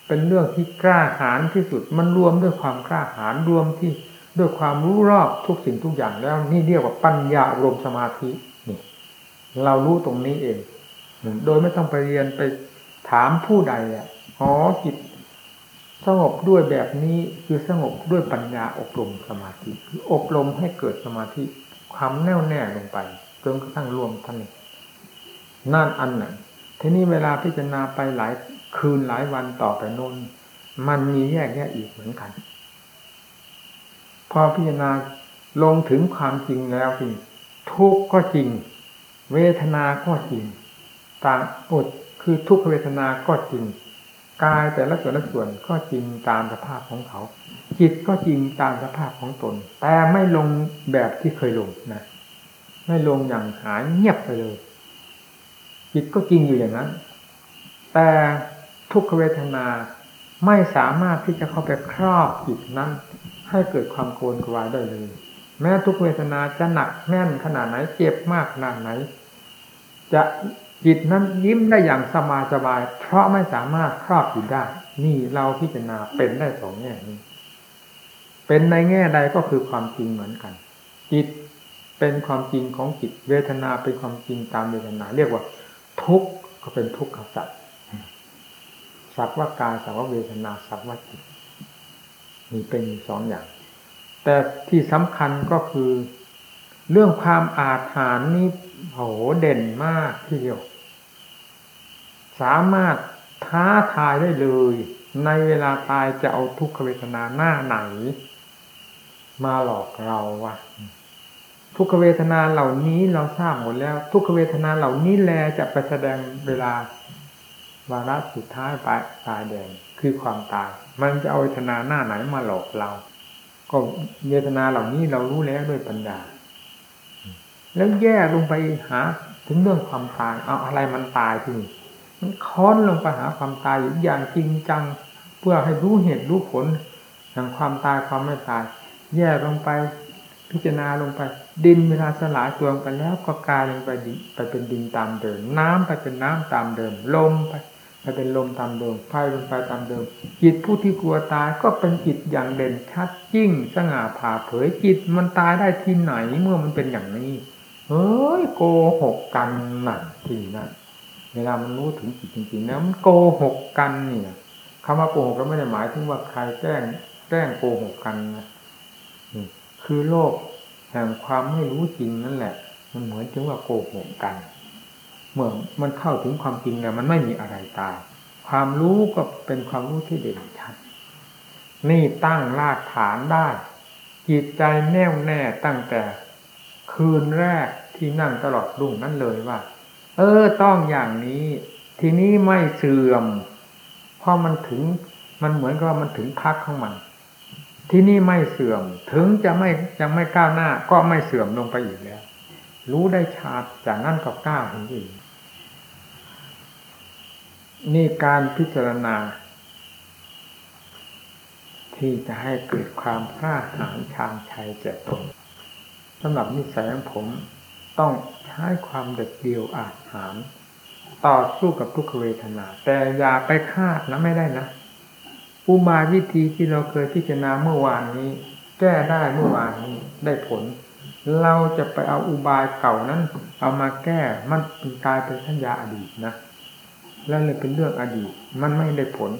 เป็นเรื่องที่กล้าหาญที่สุด มันรวมด้วยความกล้าหาญรวมที่ ด้วยความรู้รอบทุกสิ่งทุกอย่างแล้ว นี่เรียกว่าปัญญาอารมณ์สมาธินี่เรารู้ตรงนี้เอง โดยไม่ต้องไปเรียนไปถามผู้ใดอะอ๋อจิตสงบด้วยแบบนี้คือสงบด้วยปัญญาอบรมสมาธิคืออบรมให้เกิดสมาธิความแน่วแน่ลงไปจนกระทั่งรวมท่านนั่นอันหนึ่งทีนี้เวลาพิจารณาไปหลายคืนหลายวันต่อไปนนมันมีแยกแยกอีกเหมือนกัน พอพิจารณาลงถึงความจริงแล้วสิทุกข์ก็จริง เวทนาก็จริง ต่างอดคือทุกขเวทนาก็จริงกายแต่ละส่วนละส่วนก็จริงตามสภาพของเขา จิตก็จริงตามสภาพของตน แต่ไม่ลงแบบที่เคยลงนะไม่ลงอย่างหายเงียบไปเลย จิตก็จริงอยู่อย่างนั้น แต่ทุกขเวทนาไม่สามารถที่จะเข้าไปครอบจิตนั้น ให้เกิดความโกรธกวายได้เลย แม้ทุกเวทนาจะหนักแน่นขนาดไหนเจ็บมากขนาดไหน จะจิตนั้นยิ้มได้อย่างสบายสบาย เพราะไม่สามารถครอบจิตได้ นี่เราพิจารณาเป็นได้สองแง่นี้ เป็นในแง่ใดก็คือความจริงเหมือนกัน จิตเป็นความจริงของจิตเวทนาเป็นความจริงตามเวทนา เรียกว่า ทุกข์ก็เป็นทุกข์ขสัตว์สักว่ากายสักว่าเวทนาสักว่าจิต มีเป็นสองอย่าง แต่ที่สำคัญก็คือ เรื่องความอาถรรพ์นี้โหเด่นมากที่เดียว สามารถท้าทายได้เลย ในเวลาตายจะเอาทุกขเวทนาหน้าไหน มาหลอกเราวะทุกขเวทนาเหล่านี้เราทราบหมดแล้ว ทุกขเวทนาเหล่านี้แลจะไปแสดงเวลาวาระสุดท้ายปลายตายแดงคือความตาย มันจะเอาเวทนาหน้าไหนมาหลอกเรา ก็เวทนาเหล่านี้เรารู้แล้วด้วยปัญญา แล้วแย่ลงไปหาถึงเรื่องความตาย เอาอะไรมันตายที่นี่มันค้อนลงไปหาความตายอย่างจริงจัง เพื่อให้รู้เหตุรู้ผลแห่งความตายความไม่ตาย แยกลงไปพิจารณาลงไป ดินเวลาสลายตัวลงไปแล้วก็กลายลงไปไปเป็นดินตามเดิมน้ำไปเป็นน้ำตามเดิมลมไป ไปเป็นลมตามเดิมไฟลงไปตามเดิม จิตผู้ที่กลัวตายก็เป็นจิตอย่างเด่นชัดยิ่งสง่าผ่าเผยจิตมันตายได้ที่ไหนเมื่อมันเป็นอย่างนี้เฮ้ยโกหกกันหนักทีนะเวลามันรู้ถึงจิตจริงๆนะมันโกหกกันเนี่ยคำว่าโกหกก็ไม่ได้หมายถึงว่าใครแกล้งแกล้งโกหกกันนะคือโลกแห่งความไม่รู้จริงนั่นแหละ มันเหมือนถึงว่าโกหกกัน เมื่อมันเข้าถึงความจริงแล้วมันไม่มีอะไรตาย ความรู้ก็เป็นความรู้ที่เด่นชัด นี่ตั้งรากฐานได้จิตใจแน่วแน่ตั้งแต่คืนแรกที่นั่งตลอดรุ่งนั่นเลยว่า เออต้องอย่างนี้ ทีนี้ไม่เสื่อมเพราะมันถึงมันเหมือนกับว่ามันถึงพักของมัน ที่นี่ไม่เสื่อมถึงจะไม่ยังไม่ก้าวหน้า ก็ไม่เสื่อมลงไปอีกแล้ว รู้ได้ชัดจากนั้นก็ก้าวถึงอีก นี่การพิจารณา ที่จะให้เกิดความกล้าหาญชาญชัยแก่ตนสำหรับนิสัยของผมต้องใช้ความเด็ดเดี่ยวอาจหารต่อสู้กับทุกขเวทนา แต่อย่าไปคาดนะไม่ได้นะอุบายวิธีที่เราเคยพิจารณาเมื่อวานนี้ แก้ได้เมื่อวานนี้ได้ผล เราจะไปเอาอุบายเก่านั้น เอามาแก้มันกลายเป็นสัญญาอดีตนะ แล้วเลยเป็นเรื่องอดีต มันไม่ได้ผล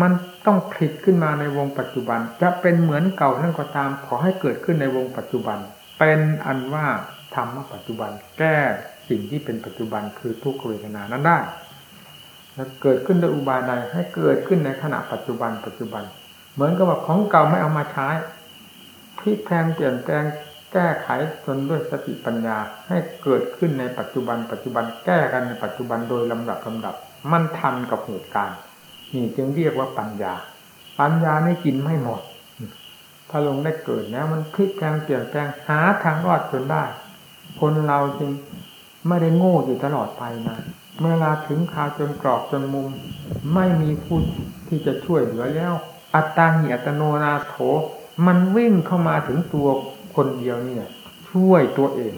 มันต้องผลิตขึ้นมาในวงปัจจุบัน จะเป็นเหมือนเก่านั่นก็ตาม ขอให้เกิดขึ้นในวงปัจจุบัน เป็นอันว่าธรรมปัจจุบัน แก้สิ่งที่เป็นปัจจุบันคือทุกขเวทนานั้นได้แล้วเกิดขึ้นโดยอุบายใดให้เกิดขึ้นในขณะปัจจุบัน ปัจจุบัน เหมือนกับว่าของเก่าไม่เอามาใช้พลิกแพลงเปลี่ยนแปลงแก้ไขจนด้วยสติปัญญาให้เกิดขึ้นในปัจจุบัน ปัจจุบันแก้กันในปัจจุบันโดยลำดับลำดับ มันทันกับเหตุการณ์ นี่จึงเรียกว่าปัญญา ปัญญาไม่กินไม่หมดถ้าลงได้เกิดแล้วมันพลิกแปลงเปลี่ยนแปลงหาทางรอดจนได้ คนเราจึงไม่ได้โง่อยู่ตลอดไปนะเมื่อเวลาถึงคราวจนกรอบจนมุม ไม่มีผู้ที่จะช่วยเหลือแล้ว อัตตาหิอัตโนนาโถ มันวิ่งเข้ามาถึงตัวคนเดียวเนี่ยช่วยตัวเอง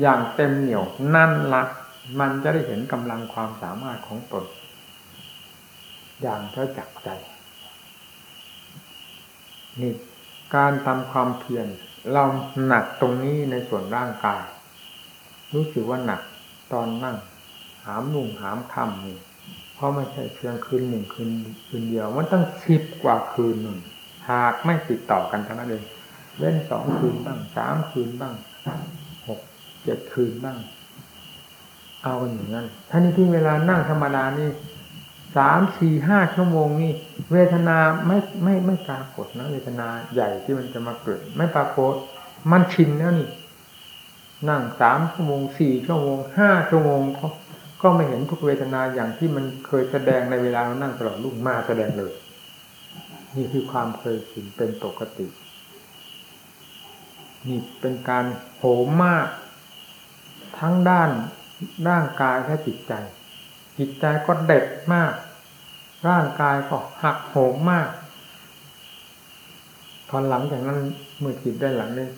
อย่างเต็มเหนี่ยวนั่นละ มันจะได้เห็นกำลังความสามารถของตน อย่างเท่าจักใจนี่การทำความเพียรเราหนักตรงนี้ในส่วนร่างกาย รู้สึกว่าหนักตอนนั่ง หามนุ่งหามค่ำนี่เพราะไม่ใช่เพียงคืนหนึ่งคืนคืนเดียวมันตั้งสิบกว่าคืนหนึ่งหากไม่ติดต่อกันทั้งนั้นเองเว้นสองคืนบ้างสามคืนบ้างหกเจ็ดคืนบ้าง เอากันอย่างนั้นท่านี้ที่เวลานั่งธรรมดานี่สามสี่ห้าชั่วโมงนี่เวทนาไม่ไม่ไม่ปรากฏนะเวทนาใหญ่ที่มันจะมาเกิด ไม่ปรากฏมันชินแล้วนี่ นั่งสามชั่วโมงสี่ชั่วโมงห้าชั่วโมงก็ก็ไม่เห็นทุกเวทนาอย่างที่มันเคยแสดงในเวลาเรานั่งตลอดลุ่งมาแสดงเลย นี่คือความเคยชินเป็นปกติ นี่เป็นการโหมมาก ทั้งด้าน ร่างกายและจิตใจ จิตใจก็เด็ดมาก ร่างกายก็หักโหมมากพอหลังจากนั้นเมื่อจิตได้หลังนี้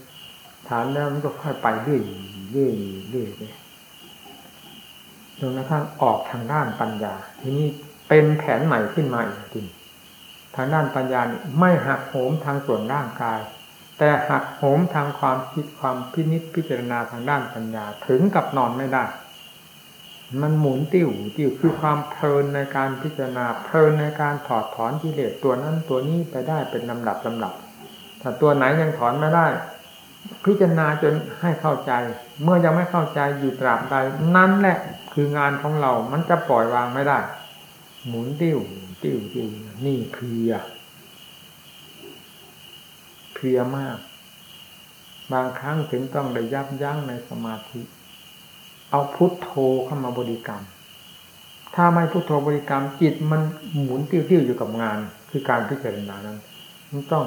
ฐานแล้วมันก็ค่อยไปเรื่อยเรื่อยเรื่อยเลยจนกระทั่งออกทางด้านปัญญา ทีนี้เป็นแผนใหม่ขึ้นมาอีกทีทางด้านปัญญาไม่หักโหมทางส่วนร่างกาย แต่หักโหมทางความคิดความพินิจพิจารณาทางด้านปัญญาถึงกับนอนไม่ได้ มันหมุนติ้วติ้วคือความเพลินในการพิจารณาเพลินในการถอดถอนกิเลสตัวนั้นตัวนี้ไปได้เป็นลำดับลำดับ ถ้าตัวไหนยังถอนไม่ได้ พิจารณาจนให้เข้าใจ เมื่อยังไม่เข้าใจอยู่ตราบใดนั่นแหละคืองานของเรามันจะปล่อยวางไม่ได้ หมุนติ้วติ้วติ้วนี่เพียเพียมาก บางครั้งถึงต้องได้ยับยั้งในสมาธิ เอาพุทโธเข้ามาบริกรรม ถ้าไม่พุทโธบริกรรม จิตมันหมุนติ้วติ้วอยู่กับงาน คือการพิจารณานั้น มันต้อง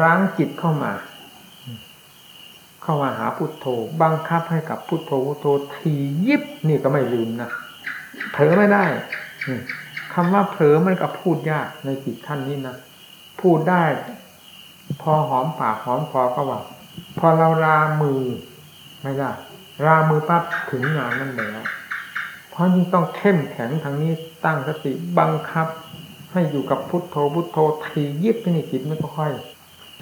ล้างจิตเข้ามา เข้ามาหาพุทโธบังคับให้กับพุทโธพุทโธทียิบนี่ก็ไม่ลืมนะเผลอไม่ได้คำว่าเผลอมันก็พูดยากในจิตท่านนี้นะพูดได้ พอหอมปากหอมคอก็ว่า พอเรารามือไม่ได้ รามือปั๊บถึงงานนั่นแล้ว เพราะยิ่ต้องเข้มแข็งทางนี้ตั้งสติบังคับ ให้อยู่กับพุทโธพุทโธทียิบไปในจิตไม่ค่อย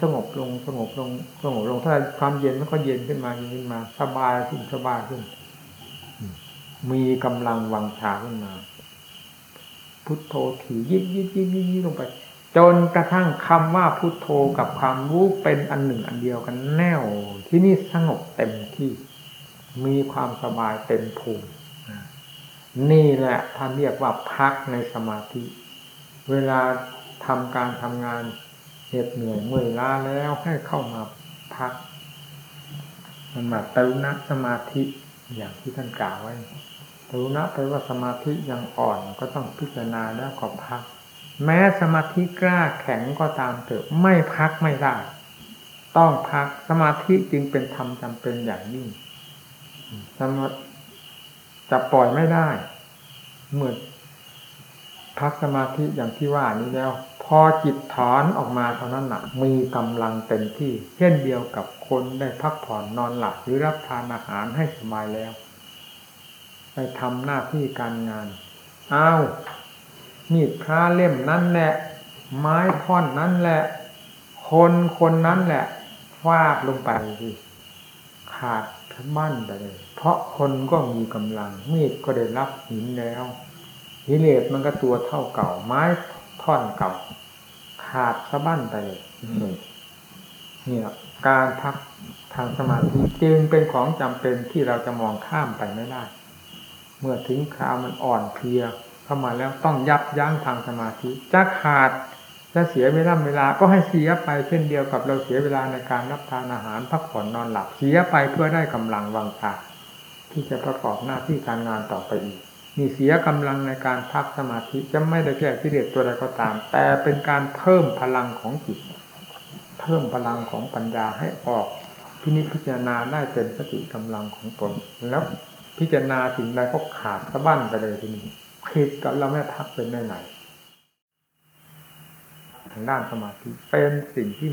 สงบลงสงบลงสงบลงถ้าความเย็นมันก็เย็นขึ้นมาเย็นขึ้นมาสบายขึ้นสบายขึ้น มีกำลังวังชาขึ้นมา พุทโธถือยิบยิบยิบยิบยิบลงไป จนกระทั่งคำว่าพุทโธกับความรู้เป็นอันหนึ่งอันเดียวกันแน่วที่นี่สงบเต็มที่ มีความสบายเต็มภูมิ นี่แหละท่านเรียกว่าพักในสมาธิ เวลาทำการทำงานเหน็ดเหนื่อยเมื่อยล้าแล้วให้เข้ามาพักมันมาตรุณะสมาธิอย่างที่ท่านกล่าวไว้ตรุณะแปลว่าสมาธิยังอ่อนก็ต้องพิจารณาแล้วก็พัก แม้สมาธิกล้าแข็งก็ตามเถอะไม่พักไม่ได้ ต้องพักสมาธิจึงเป็นธรรมจำเป็นอย่างยิ่ง สมาจะปล่อยไม่ได้เมื่อพักสมาธิอย่างที่ว่านี้แล้ว พอจิตถอนออกมาเท่านั้นหนักมีกำลังเต็มที่ เช่นเดียวกับคนได้พักผ่อนนอนหลับหรือรับทานอาหารให้สบายแล้ว ไปทำหน้าที่การงานอ้าวมีดพระเล่มนั้นแหละ ไม้ท่อนนั้นแหละ คนคนนั้นแหละฟาดลงไปสิขาด บั้นไปเลย เพราะคนก็มีกำลังมีดก็ได้รับหินแล้วกิเลสมันก็ตัวเท่าเก่า ไม้ท่อนเก่า ขาดสะบั้นไปเลยเนี่ยการพักทางสมาธิจึงเป็นของจำเป็นที่เราจะมองข้ามไปไม่ได้ เมื่อถึงคราวมันอ่อนเพลียเข้ามาแล้วต้องยับยั้งทางสมาธิจะขาด จะเสียเวลาเวลาก็ให้เสียไปเช่นเดียวกับเราเสียเวลาในการรับทานอาหาร พักผ่อนนอนหลับเสียไปเพื่อได้กำลังวังชาที่จะประกอบหน้าที่การงานต่อไปอีกมีเสียกำลังในการพักสมาธิจะไม่ได้แก้กิเลสตัวใดก็ตาม แต่เป็นการเพิ่มพลังของจิต เพิ่มพลังของปัญญาให้ออกพินิจพิจารณาได้เต็มสติกำลังของตนแล้วพิจารณาสิ่งใดก็ขาดสะบั้นไปเลยทีนี้ผิดกับเราไม่พักเป็นได้ไหนางด้านสมาธิเป็นสิ่งที่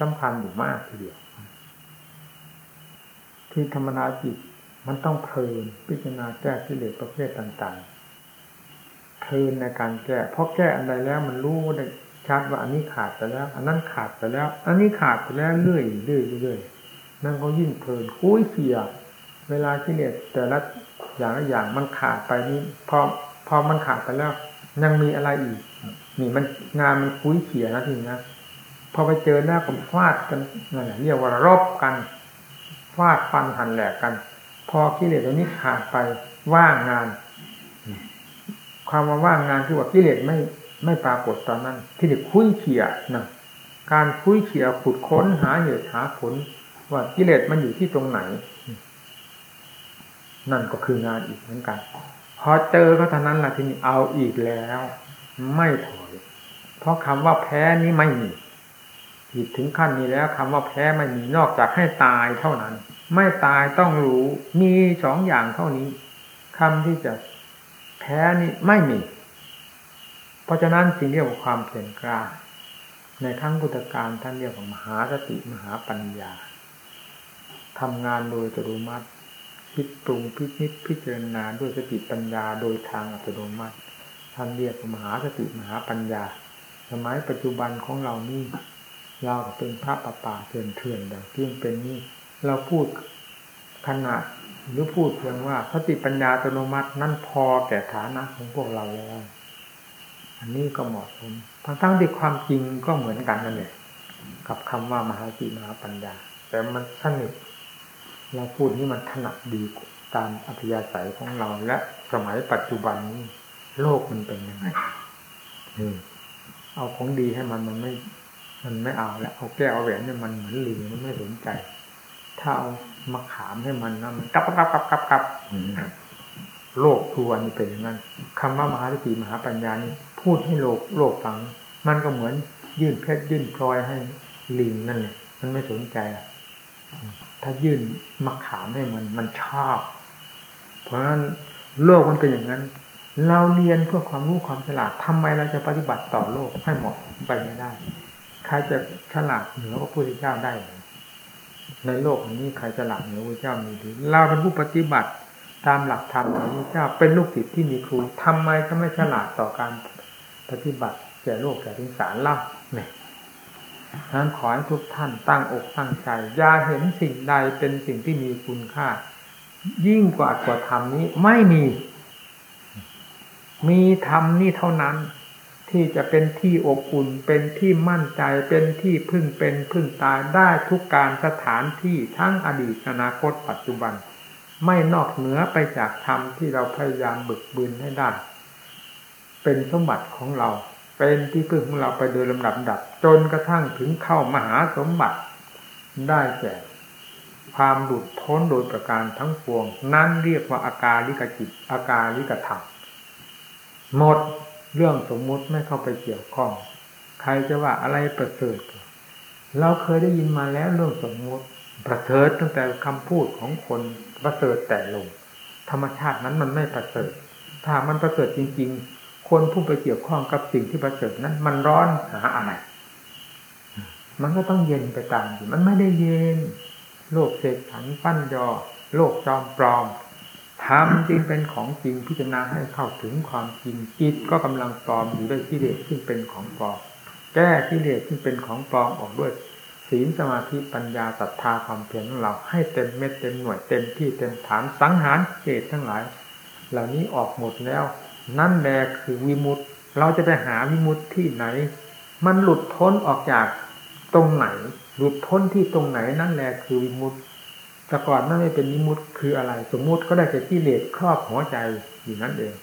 สำคัญอยู่มากทีเดียว ที่ธรรมนาจิตมันต้องเพลินพิจารณาแก้กิเลสประเภทต่างๆเพลินในการแก้เพราะแก้อันใดแล้วมันรู้ได้ชัดว่าอันนี้ขาดไปแล้ว อันนั้นขาดไปแล้ว อันนี้ขาดไปแล้วเรื่อยเรื่อยเรื่อยนั่นก็ยิ่งเพลินคุ้ยเสียเวลากิเลสแต่ละอย่างละอย่างมันขาดไปนี่พอพอมันขาดไปแล้ว ยังมีอะไรอีก นี่มันงานมันคุ้ยเขียนะทีนะพอไปเจอหน้าก็ฟาดกันนั่นเรียกว่ารบกันฟาดฟันหันแหลกกัน พอกิเลสตัวนี้ขาดไปว่างงาน ความว่าว่างงานคือว่ากิเลสไม่ไม่ปรากฏตอนนั้นที่เด็กคุยเขี่ยนะการคุยเขี่ยขุดค้นหาเหตุหาผล ว่ากิเลสมันอยู่ที่ตรงไหน นั่นก็คืองานอีกเหมือนกัน พอเจอก็เท่านั้นแหละทีนี้เอาอีกแล้ว ไม่ถอย เพราะคำว่าแพ้นี้ไม่มีผิดถึงขั้นนี้แล้วคำว่าแพ้ไม่มีนอกจากให้ตายเท่านั้น ไม่ตายต้องรู้มีสองอย่างเท่านี้คำที่จะแพ้นี่ไม่มี เพราะฉะนั้นสิ่งเรียกว่าความเพียรกล้าในครั้งพุทธกาลท่านเรียกว่ามหาสติมหาปัญญาทำงานโดยอัตโนมัติ คิดปรุงพิจิตพิจารณาด้วยสติปัญญาโดยทางอัตโนมัติท่านเรียกมหาสติมหาปัญญา สมัยปัจจุบันของเรานี่เราเป็นพระป่าป่าเถื่อนเถื่อนแบบที่เป็นนี่เราพูดขนาดหรือพูดเพียงว่าสติปัญญาอัตโนมัตินั่นพอแก่ฐานะของพวกเราแล้ว อันนี้ก็เหมาะสมทั้งทั้งที่ความจริงก็เหมือนกันนั่นแหละกับคำว่ามหาสติมหาปัญญา แต่มันสนิท เราพูดนี่มันถนัดดีตามอัธยาศัยของเราและสมัยปัจจุบันนี้โลกมันเป็นยังไงเอาของดีให้มันมันไม่ มันไม่เอาแล้วเอาแก้วเอาแหวนเนี่ยมันเหมือนลิงมันไม่สนใจ ถ้าเอามาขามให้มันนะมันกับกับกับกับกับโลกทวนนี่เป็นอย่างนั้นคำว่ามหาสติมหาปัญญานี่พูดให้โลกโลกฟัง มันก็เหมือนยื่นเพชรยื่นพลอยให้ลิงนั่นแหละมันไม่สนใจอะ ถ้ายื่นมาขามให้มันมันชอบ เพราะฉะนั้นโลกมันเป็นอย่างนั้น เราเรียนเพื่อความรู้ความฉลาดทำไมเราจะปฏิบัติต่อโลกให้เหมาะไปไม่ได้ขรจะฉลาดเหนือพระพุทธเจ้าได้ ในโลกนี้ใครฉลาดเหนือพระเจ้ามีดีเราเป็นผู้ปฏิบัติตามหลักธรรมของพระพุทธเจ้าเป็นลูกศิษย์ที่มีครูทำไมจะไม่ฉลาดต่อการปฏิบัติแก่โลกแก่ถึงสารเล่าเนี่ย นั้นขอให้ทุกท่านตั้งอกตั้งใจ อย่าเห็นสิ่งใดเป็นสิ่งที่มีคุณค่า ยิ่งกว่ากว่าธรรมนี้ไม่มี มีธรรมนี่เท่านั้น ที่จะเป็นที่อบอุ่นเป็นที่มั่นใจเป็นที่พึ่งเป็นพึ่งตายได้ทุกการสถานที่ทั้งอดีตอนาคตปัจจุบัน ไม่นอกเหนือไปจากธรรมที่เราพยายามบึกบืนให้ได้ เป็นสมบัติของเรา เป็นที่พึ่งของเราไปโดยลำดับดับ จนกระทั่งถึงเข้ามหาสมบัติได้แก่ความหลุดพ้นโดยประการทั้งปวง นั่นเรียกว่าอาการลิกจิตอาการลิกธรรมหมดเรื่องสมมุติไม่เข้าไปเกี่ยวข้อง ใครจะว่าอะไรประเสริฐเราเคยได้ยินมาแล้วเรื่องสมมุติ ประเสริฐตั้งแต่คำพูดของคนประเสริฐแต่ลง ธรรมชาตินั้นมันไม่ประเสริฐ ถ้ามันประเสริฐจริง ๆ คนผู้ไปเกี่ยวข้องกับสิ่งที่ประเสริฐนั้น มันร้อนหาอะไร มันก็ต้องเย็นไปตามสิมันไม่ได้เย็น โลกเสกสรรปั้นยอ โลกจอมปลอมธรรมจริงเป็นของจริงพิจารณาให้เข้าถึงความจริงจิตก็กำลังปลอมอยู่ด้วยกิเลสซึ่งเป็นของปลอมแก้กิเลสซึ่งเป็นของปลอมออกด้วยศีลสมาธิปัญญาศรัทธาความเพียรของเราให้เต็มเม็ดเต็มหน่วยเต็มที่เต็มฐานสังหารเจตทั้งหลาย เหล่านี้ออกหมดแล้ว นั่นแหละคือวิมุตติเราจะไปหาวิมุตติที่ไหน มันหลุดพ้นออกจากตรงไหน หลุดพ้นที่ตรงไหนนั่นแหละคือวิมุตติแต่ก่อนนั่นไม่เป็นวิมุตติคืออะไร สมมุติก็ได้แต่กิเลสครอบหัวใจอยู่นั่นเอง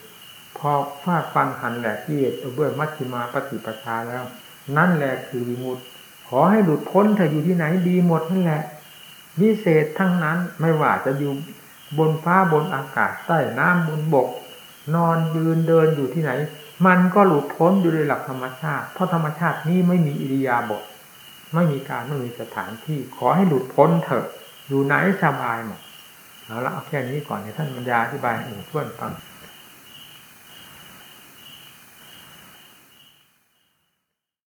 พอฟาดฟันหันแหลกกิเลสเอาด้วยมัชฌิมาปฏิปทาแล้ว นั่นแหละคือวิมุตติขอให้หลุดพ้นเธออยู่ที่ไหนดีหมดนั่นแหละวิเศษทั้งนั้นไม่ว่าจะอยู่บนฟ้าบนอากาศใต้น้ำบนบก นอนยืนเดินอยู่ที่ไหน มันก็หลุดพ้นอยู่ในหลักธรรมชาติ เพราะธรรมชาตินี้ไม่มีอิริยาบถไม่มีการไม่มีสถานที่ ขอให้หลุดพ้นเถอะ อยู่ไหนสบายหมดเอาละเอาแค่นี้ก่อนให้ท่านบรรยาอธิบายให้หนูเพื่อนฟัง